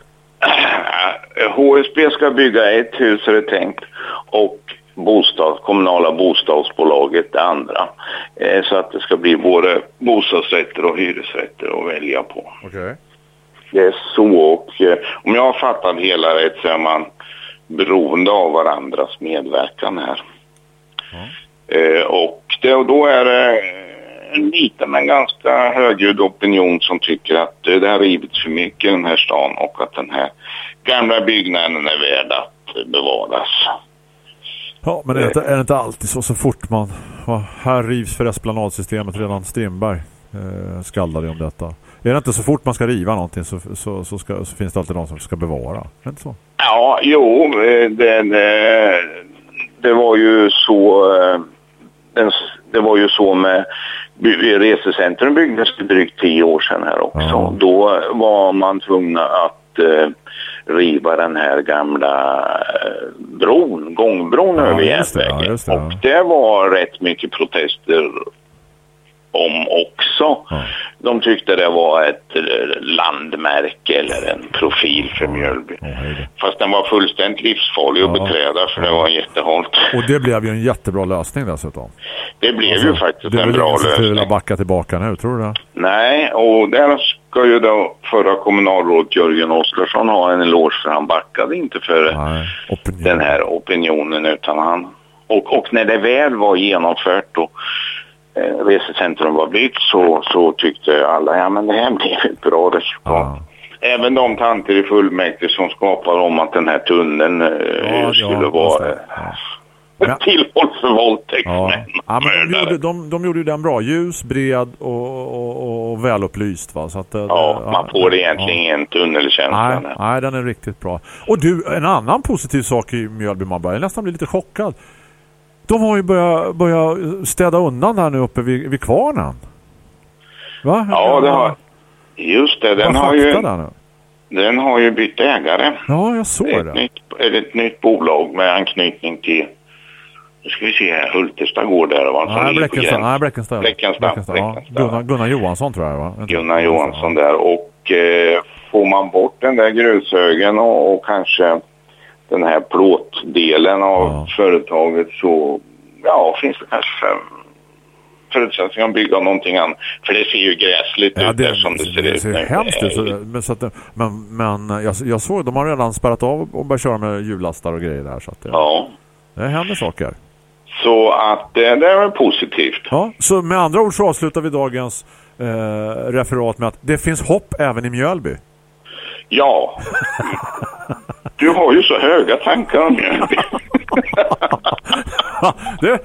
HSB ska bygga ett hus är det tänkt och bostad, kommunala bostadsbolaget det andra. Eh, så att det ska bli både bostadsrätter och hyresrätter att välja på. Okej. Det är så och eh, om jag har fattat hela rätt så är man beroende av varandras medverkan här. Eh, och det, och då är det en liten men ganska högljudd opinion som tycker att eh, det har rivits för mycket i den här stan och att den här gamla byggnaden är värd att bevaras. Ja, men är det, inte, är det inte alltid så så fort man... Här rivs för esplanadsystemet redan Strindberg eh, skaldade ju om detta. Är det inte så fort man ska riva någonting så, så, så, ska, så finns det alltid någon som ska bevara? Är det inte så? Ja, jo, eh, den, eh, det var ju så... eh, Den, det var ju så med resecentrum byggdes för drygt tio år sedan här också. Ja. Då var man tvungna att eh, riva den här gamla eh, bron, gångbron Ja, över järnvägen. ja. Och det var rätt mycket protester om också. De tyckte det var ett eh, landmärke eller en profil för Mjölby. Då. Fast den var fullständigt livsfarlig att beträda för det var jättehalt. Och det blev ju en jättebra lösning dessutom. Det blev Alltså, ju faktiskt en bra ingen som skulle vilja lösning. backa tillbaka nu, tror du det? Nej, och där ska ju då förra kommunalrådet Jörgen Oskarsson ha en eloge för han backade inte för den här opinionen utan han... Och, och när det väl var genomfört och eh, resecentrum var byggt så, så tyckte alla ja men det här blev ett bra resultat. Ja. Även de tanter i fullmäktige som skapar om att den här tunneln eh, Ja, skulle ja, vara. Ja. tillhåll för Ja. våldtäktsmän. ja, de gjorde, de, de gjorde ju den bra. Ljus, bred och, och, och välupplyst. Va? Så att, eh, Ja, det- man får egentligen ingen tunnelkänsla. Nej, nej, den är riktigt bra. Och du, en annan positiv sak i Mjölby man börjar nästan bli lite chockad. De har ju börjat, börjat städa undan här nu uppe vid, vid kvarnen. Va? Ja, det har... Just det, den har, ju, där nu? den har ju bytt ägare. Ja, jag såg Ett det. nytt, är det ett nytt bolag med anknytning till... Nu ska vi se här, Hultesta går där. Va? Nej, gränsen. Nej, Bleckenstad. Bleckenstad, Ja. Gunnar, Gunnar Johansson tror jag va? Gunnar Johansson där. Och eh, får man bort den där grushögen och, och kanske den här plåtdelen av Ja. företaget så ja, finns det kanske förutsättningar att bygga någonting annat. För det ser ju gräsligt Ja, ut det, som det ser det ut ser nu. hemskt ut. Det så- Men, så att, det- men, men jag, jag såg, de har redan spärrat av och börjat köra med hjulastar och grejer där. Så att det, Ja, det händer saker. så att eh, det är positivt. Ja, så med andra ord så avslutar vi dagens eh, referat med att det finns hopp även i Mjölby. Ja. Du har ju så höga tankar om du,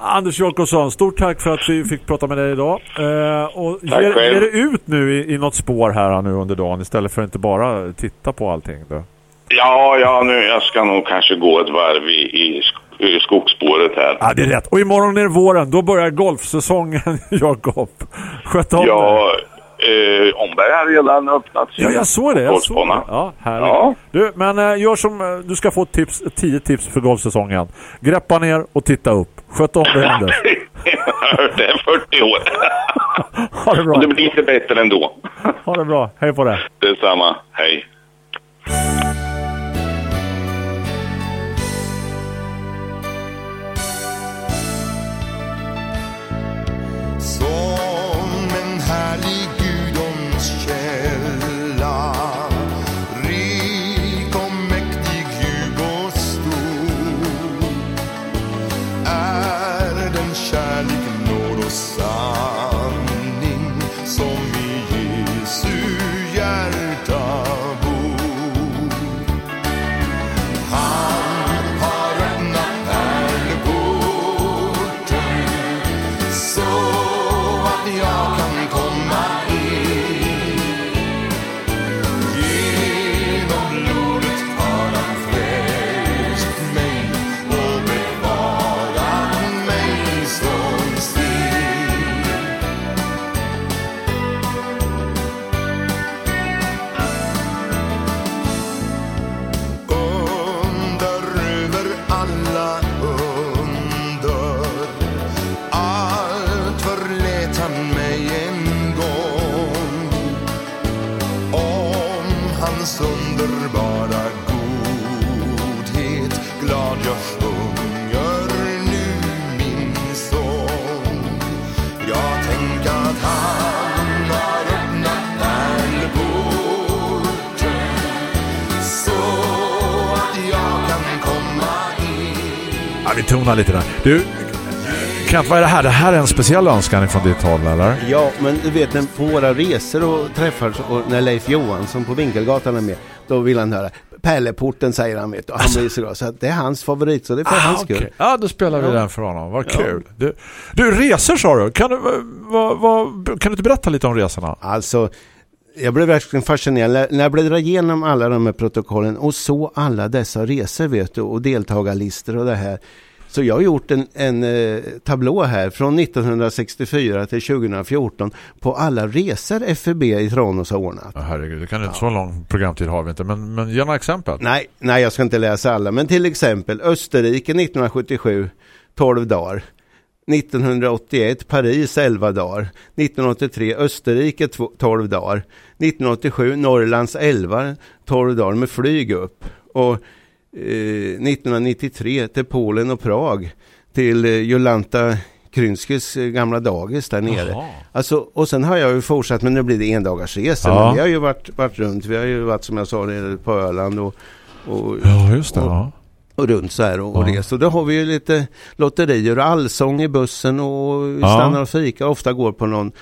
Anders Jolkosson, stort tack för att vi fick prata med dig idag. Eh, och Tack själv. ge det ut nu i, i något spår här nu under dagen istället för att inte bara titta på allting. Då. Ja, ja, nu jag ska nog kanske gå ett varv i, i, i skogsspåret här. Ja, det är rätt. Och imorgon är det våren. Då börjar golfsäsongen, Jakob. Sköt om dig. Eh, Omberg har redan öppnat sin Ja, jag såg det. Jag såg det. Ja, härligt. Ja. Du, men eh, gör som eh, du ska få tips, 10 tips för golfsäsongen. Greppa ner och titta upp. Sköt om har hört det i 40 år. Ha det bra. Och det blir inte bättre ändå. Ha det bra. Hej på det. Detsamma. Hej. Som Ja, tonar lite där. Du, Kent, vad är det här? Det här är en speciell önskan från ditt håll, eller? Ja, men du vet när på våra resor och träffar och när Leif Johansson på Vinkelgatan är med, då vill han höra Pärleporten säger han vet du. Han blir så glad. Så att det är hans favorit, så det är för hans skull. Ah, okej. Ja, då spelar vi Ja. den för honom. Vad Ja. kul. Du, du, resor sa du. Kan du, vad, vad, kan du inte berätta lite om resorna? Alltså, jag blev verkligen fascinerad när- när jag bläddrade igenom alla de här protokollen och så alla dessa resor vet du och deltagarlistor och det här. Så jag har gjort en, en eh, tablå här från 1964 till 2014 på alla resor FUB i Tranås har ordnat. Ja, herregud, det kan inte så lång programtid har vi inte. Men, men ge några exempel. Nej, nej, jag ska inte läsa alla. Men till exempel Österrike 1977, 12 dagar. 1981 Paris 11 dagar. 1983 Österrike tw- 12 dagar. 1987 Norrlands 11 12 dagar med flyg upp. Och 1993 till Polen och Prag. Till eh, Jolanta Krynskis eh, gamla dagis där nere. Jaha. Alltså, och sen har jag ju fortsatt, men nu blir det endagarsresor. Ja. Men vi har ju varit, varit runt. Vi har ju varit som jag sa nere på Öland och, och, Ja, just det. Och- Ja. och runt så här och, och Ja. rest. Och då har vi ju lite lotterier och allsång i bussen och vi stannar och fika. Ofta går på någon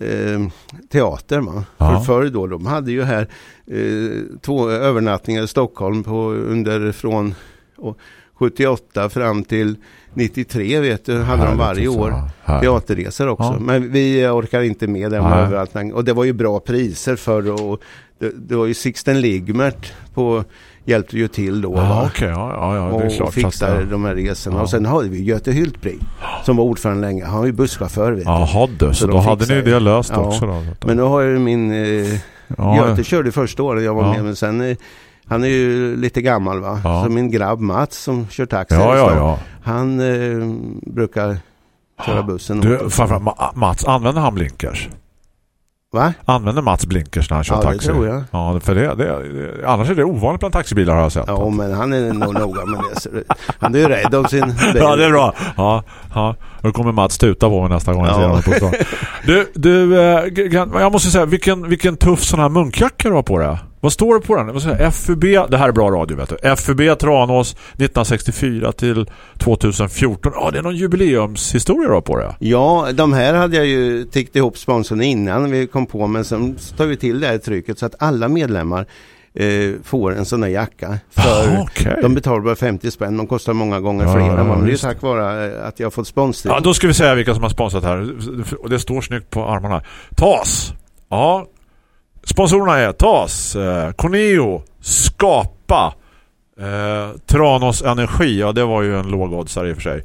eh, teater. Man. Ja. För förr då, de hade ju här eh, två övernattningar i Stockholm på, under från och, 78 fram till 93 vet du, hade de varje alltså. år. Härligt. Teaterresor också. Ja. Men vi orkar inte med det överallt. Och det var ju bra priser förr. Och det, det var ju Sixten Ligmert på hjälpte ju till då. Va? okej. Ja, ja, ja, och klart. fixar Fast, de här resorna. Ja. Och sen hade vi Göte Hyldbrink som var ordförande länge. Han var ju busschaufför vet. Jaha du, så, då de hade ni det. löst också då. Men nu har ju min eh, Göte körde första året jag var med. Men sen eh, han är ju lite gammal va. Ja. Så min grabb Mats som kör taxi ja, ja, ja. Han eh, brukar köra bussen. Du, framförallt Ma- Mats, använder han blinkers? Va? Använder Mats blinkers när han kör Ja, det taxi? tror jag. Ja, för det, det, det, annars är det ovanligt bland taxibilar har jag sett. Ja men han är nog noga med det. Det- Han är ju rädd om sin bil. Ja, det är bra. Ja, ja. Då kommer Mats tuta på mig nästa gång jag Ja. ser honom på stan. Du, du eh, jag måste säga, vilken, vilken tuff sån här munkjacka du har på dig. Vad står det på den? Vad säger jag? FUB, det här är bra radio vet du. FUB Tranås 1964 till 2014. Ja, det är någon jubileumshistoria har på dig. Ja, de här hade jag ju täckt ihop sponsorn innan vi kom på men sen tar vi till det här trycket så att alla medlemmar eh, får en sån här jacka. För Ah, okej. de betalar bara 50 spänn, de kostar många gånger Ja, fler. ja, men det är ju tack vare eh, att jag har fått sponsring. Ja, då ska vi säga vilka som har sponsrat här. Det står snyggt på armarna. TAS. Ja. Sponsorerna är TAS, eh, Corneo, Skapa, eh, Tranås Energi. Ja, det var ju en lågoddsare i och för sig.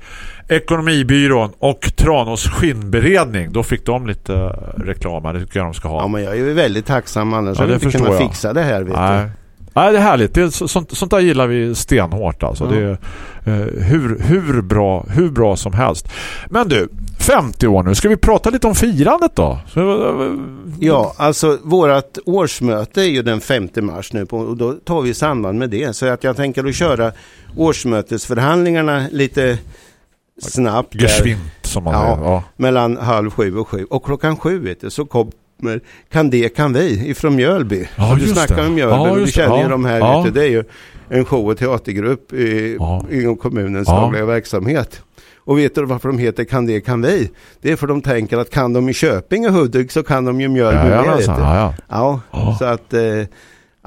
Ekonomibyrån och Tranås skinnberedning. Då fick de lite eh, reklam här. Det tycker jag de ska ha. Ja, men jag är ju väldigt tacksam annars Ja, hade jag inte kunnat jag. fixa det här. Vet Nej. Nej, det är härligt. Det är så, sånt, sånt där gillar vi stenhårt alltså. Ja. Det är eh, hur, hur, bra, hur bra som helst. Men du, 50 år nu. Ska vi prata lite om firandet då? Eh, du. Ja, alltså vårat årsmöte är ju den 5 mars nu på, och då tar vi samband med det. Så att jag tänker att köra årsmötesförhandlingarna lite snabbt. Geschwint som man Ja. Ja. mellan halv sju och sju. Och klockan sju vet du, så kommer Kan det kan vi ifrån Mjölby. Ja, du snackar det. om Mjölby Ja, du känner ju Ja. de här. Ja. Vet du, det är ju en show och teatergrupp i, Ja. inom kommunens Ja. dagliga verksamhet. Och vet du varför de heter Kan det kan vi? Det är för de tänker att kan de i Köping och Hudik så kan de ju Mjölby med. Vet Jajamensan, du. ja, ja. Ja, Ja. så att eh,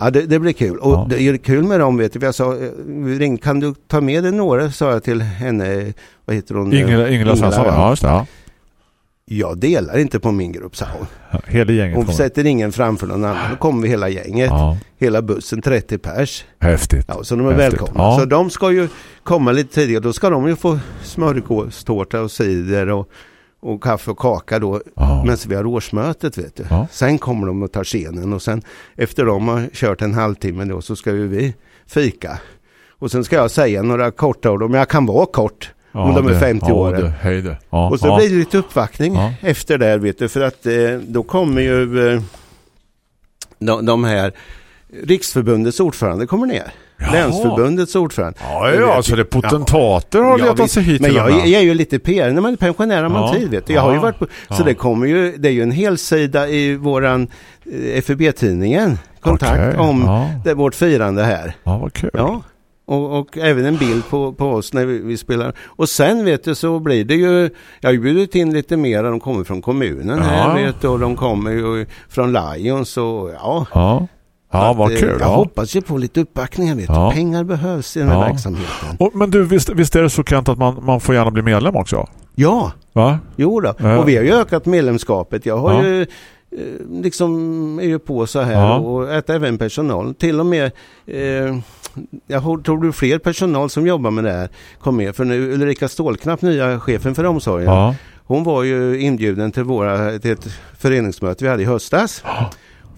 ja, det, det blir kul. Och Ja. det är kul med dem vet du. Jag sa, eh, kan du ta med dig några, sa jag till henne. Vad heter hon? Ingela, Ingela Svensson. ja. Ja, just det. Ja. Jag delar inte på min grupp, sa hon. Hela gänget. Hon kommer. sätter ingen framför någon annan. Då kommer vi hela gänget. Ja, Hela bussen, 30 pers. häftigt. Ja, så de är Häftigt. välkomna. Ja. Så de ska ju komma lite tidigare. Då ska de ju få smörgåstårta och cider och, och kaffe och kaka då. Ja. Medan vi har årsmötet vet du. Sen kommer de att ta scenen och sen efter de har kört en halvtimme då så ska ju vi fika. Och sen ska jag säga några korta ord, men jag kan vara kort. Om de är det- 50 ja, år. det- Hej det. Ja, Och så ja. blir det lite uppvaktning Ja. efter där vet du. För att eh, då kommer ju eh, de, de här Riksförbundets ordförande kommer ner. Jaha. Länsförbundets ordförande. Ja, ja, så det är potentater har Ja, letat visst. sig hit Men jag, jag är ju lite PR när man är pensionär har man Ja. tid vet du. Jag har ju Ja. varit på, så Ja. det kommer ju, det är ju en hel sida i våran eh, FUB-tidningen, kontakt Okej, om ja. det, vårt firande här. Ja, vad kul. Ja. Och, och även en bild på, på oss när vi, vi spelar. Och sen vet du så blir det ju, jag har ju bjudit in lite mer, de kommer från kommunen här Ja. vet du, och de kommer ju från Lions och ja. Ja, ja Att, vad eh, kul. Jag Ja. hoppas ju på lite uppbackningar vet Ja. du. Pengar behövs i den här verksamheten. Och, men du, visst, visst är det så Kent att man, man får gärna bli medlem också? Ja, Va? jo då. Och vi har ju ökat medlemskapet. Jag har ju liksom är ju på så här Ja. och att även personal. Till och med eh, jag tror du fler personal som jobbar med det här kom med. För nu Ulrika Stålknapp, nya chefen för omsorgen. Ja. Hon var ju inbjuden till, våra, till ett föreningsmöte vi hade i höstas.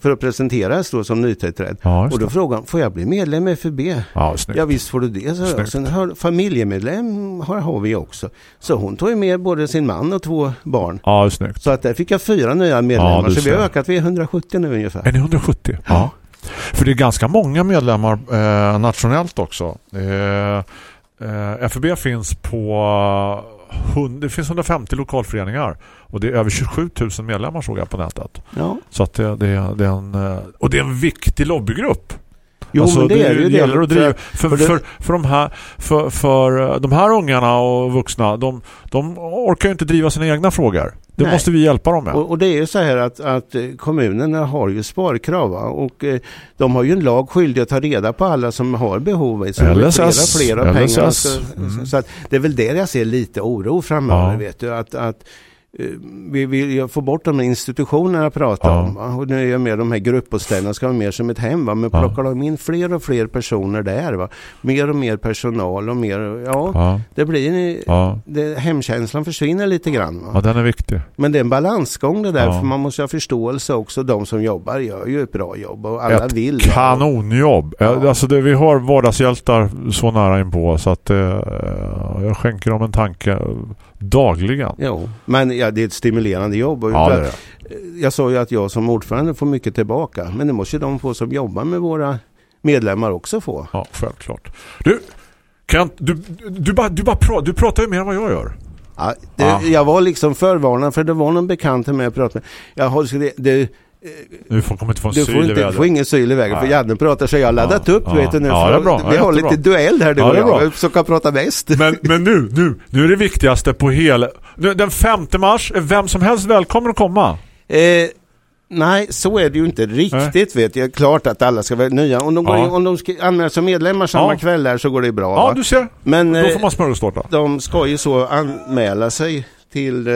För att presenteras då som nytillträdd. Ja, och då frågade hon, får jag bli medlem i FUB? Ja, snyggt. Ja visst får du det. Så jag. Sen har, familjemedlem har, har vi också. Så hon tog ju med både sin man och två barn. Ja, snyggt. Så att där fick jag fyra nya medlemmar. Ja, så vi har ökat, vi är 170 nu ungefär. Är ni 170? Ja. För det är ganska många medlemmar eh, nationellt också. Eh, eh, FUB finns på hund- det finns 150 lokalföreningar och det är över 27 000 medlemmar såg jag på nätet. Ja. Så att det, det, det är en eh, och det är en viktig lobbygrupp. Jo men det, är ju det. gäller att driva, För- för, för för, det- för, de här för, för de här ungarna och vuxna de, de orkar ju inte driva sina egna frågor. Det Nej. måste vi hjälpa dem med. Och, och det är ju så här att, att eh, kommunerna har ju sparkrav va? och eh, de har ju en lag skyldig att ta reda på alla som har behov. Så LSS. Flera, flera pengar. LSS. Så, Mm. så att det är väl där jag ser lite oro framöver. Ja. Vet du, att, att vi vill få bort de här institutionerna jag pratar Ja. om. Va? Och nu är jag med de här gruppbostäderna ska vara mer som ett hem. Va? Men Ja. plockar de in fler och fler personer där. Va? Mer och mer personal och mer. Ja, Ja, det blir ja. det, hemkänslan försvinner lite grann. Va? ja, den är viktig. Men det är en balansgång det där, Ja. för man måste ha förståelse också. De som jobbar gör ju ett bra jobb och alla ett vill. kanonjobb. Ja. Alltså det, vi har vardagshjältar så nära inpå så att eh, jag skänker dem en tanke dagligen. Jo, men ja, det är ett stimulerande jobb. Och Ja, det är det. Jag sa ju att jag som ordförande får mycket tillbaka. Men det måste ju de få som jobbar med våra medlemmar också få. Ja, självklart. Du, Kent, du, du, bara, du, bara pra, du pratar ju mer än vad jag gör. Ja, det, Ja. Jag var liksom förvarnad för det var någon bekant till mig jag pratade med. Jag har, det, det, Får, kommer inte få en du syl får, i inte, får ingen syl i vägen för Nej. Janne pratar så jag har laddat Ja, upp ja, vet du nu. ja, det är bra. Vi Ja, har lite duell här du Ja, det är bra. jag. Som kan prata bäst. Men, men nu, nu, nu är det viktigaste på hela... Nu, den 5 mars är vem som helst välkommen att komma. Eh, nej, så är det ju inte riktigt vet jag. Klart att alla ska vara nya. Om de, går Ja. in, om de ska anmäla som medlemmar samma Ja. kväll där så går det bra. Ja, va? du ser. Men Då eh, får man smörgåstårta. de ska ju så anmäla sig till, eh,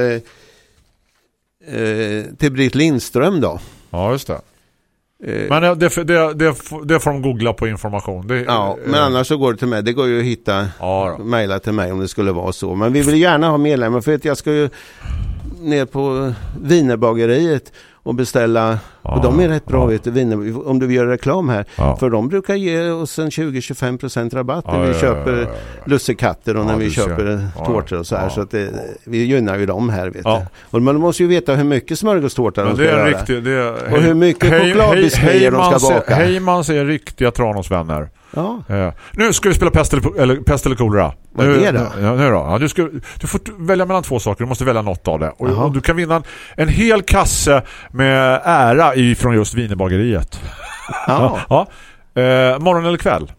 eh, till Britt Lindström då. Ja, just det. Eh, Men det, det, det, det, får de googla på information. Det, ja, eh, men annars så går det till mig. Det går ju att hitta, Ja, mejla till mig om det skulle vara så. Men vi vill gärna ha medlemmar för att jag ska ju ner på Wienerbageriet och beställa. Och de är rätt bra ja. vet du, Wiener, om du vill göra reklam här. Ja. För de brukar ge oss en 20-25% rabatt när vi köper lussekatter och när vi köper Ja, tårtor och så här. så att det, vi gynnar ju dem här vet du. Och man måste ju veta hur mycket smörgåstårta de ska det är en göra. riktig... Det är, Och hur mycket Hej- chokladbiscuiter de ska baka. Heymans är riktiga Tranåsvänner. Ja. Eh, nu ska vi spela pest eller, eller, pest eller kolera. Vad nu, är det då? Ja, nu då. Ja, du, ska, du får välja mellan två saker. Du måste välja något av det. Och, och du kan vinna en, en hel kasse med ära ifrån just Wienerbageriet. Ja. ja. Eh, morgon eller kväll?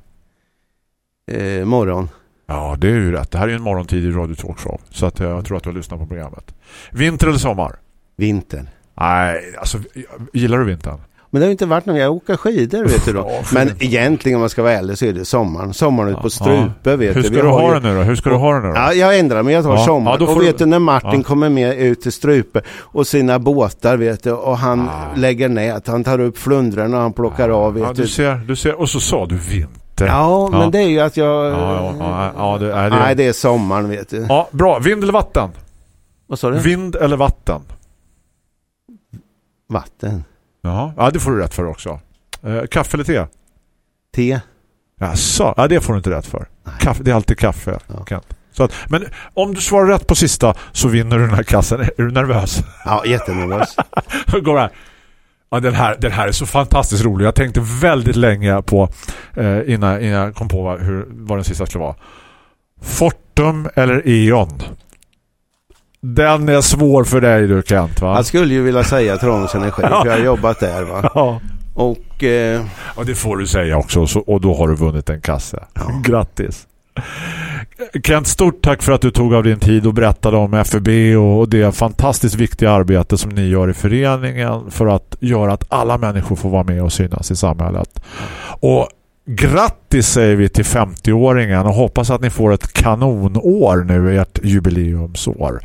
Eh, morgon. Ja, det är ju rätt. Det här är ju en morgontidig radio talkshow. Så att, eh, jag tror att du har lyssnat på programmet. Vinter eller sommar? Vinter. Nej, alltså gillar du vintern? Men det har inte varit någon, jag åker skidor vet du då. Ja, Men egentligen om man ska vara ärlig så är det sommaren. Sommaren ute på Ja. Strupe vet Hur du. ska du har ha ju- det nu då? Hur ska du ha det nu då? Ja, jag ändrar mig. Jag tar Ja. sommar. Ja, och vet du- du när Martin Ja. kommer med ut till Strupe och sina båtar vet du och han Ah. lägger nät. Han tar upp flundrorna och han plockar av vet Ja, du. du ser, du ser. Och så sa du vinter. Ja, men det är ju att jag... Ja, ja, ja, ja, det är det. Nej, det är sommaren vet du. Ja, bra. Vind eller vatten? Vad sa du? Vind eller vatten? Vatten. Jaha. Ja, det får du rätt för också. Eh, kaffe eller te? Te. Jaså? Ja, det får du inte rätt för. Kaffe, det är alltid kaffe. Ja. Kent. Så att, men om du svarar rätt på sista så vinner du den här kassen. Är du nervös? Ja, jättenervös. Går här? Ja, den här, den här är så fantastiskt rolig. Jag tänkte väldigt länge på eh, innan, innan jag kom på vad, hur, vad den sista skulle vara. Fortum eller E.ON? Den är svår för dig du Kent va? Jag skulle ju vilja säga Tranås Energi för jag har jobbat där va. ja. Och eh, Ja, det får du säga också och så, och då har du vunnit en kasse. Grattis! Kent, stort tack för att du tog av din tid och berättade om FUB och det fantastiskt viktiga arbete som ni gör i föreningen för att göra att alla människor får vara med och synas i samhället. Och grattis säger vi till 50-åringen och hoppas att ni får ett kanonår nu i ert jubileumsår.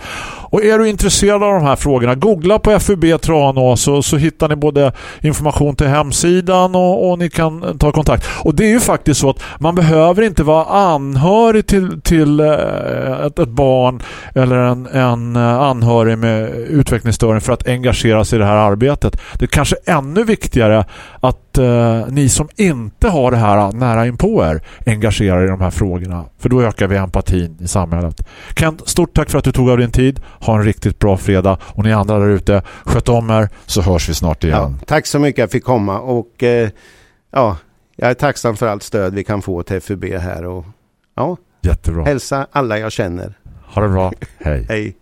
Och är du intresserad av de här frågorna, googla på FUB Tranås så, så hittar ni både information till hemsidan och, och ni kan ta kontakt. Och det är ju faktiskt så att man behöver inte vara anhörig till, till eh, ett, ett barn eller en, en eh, anhörig med utvecklingsstörning för att engagera sig i det här arbetet. Det är kanske ännu viktigare att eh, ni som inte har det här nära in på er engagerar er i de här frågorna. För då ökar vi empatin i samhället. Kent, stort tack för att du tog av din tid. Ha en riktigt bra fredag. Och ni andra där ute, sköt om er så hörs vi snart igen. Ja, tack så mycket att jag fick komma och eh, ja, jag är tacksam för allt stöd vi kan få till FUB här och ja, Jättebra. hälsa alla jag känner. Ha det bra. Hej. Hej!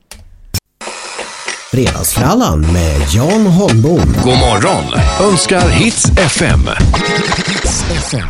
Fredagsfrallan med Jan Holmbom. God morgon önskar Hits FM.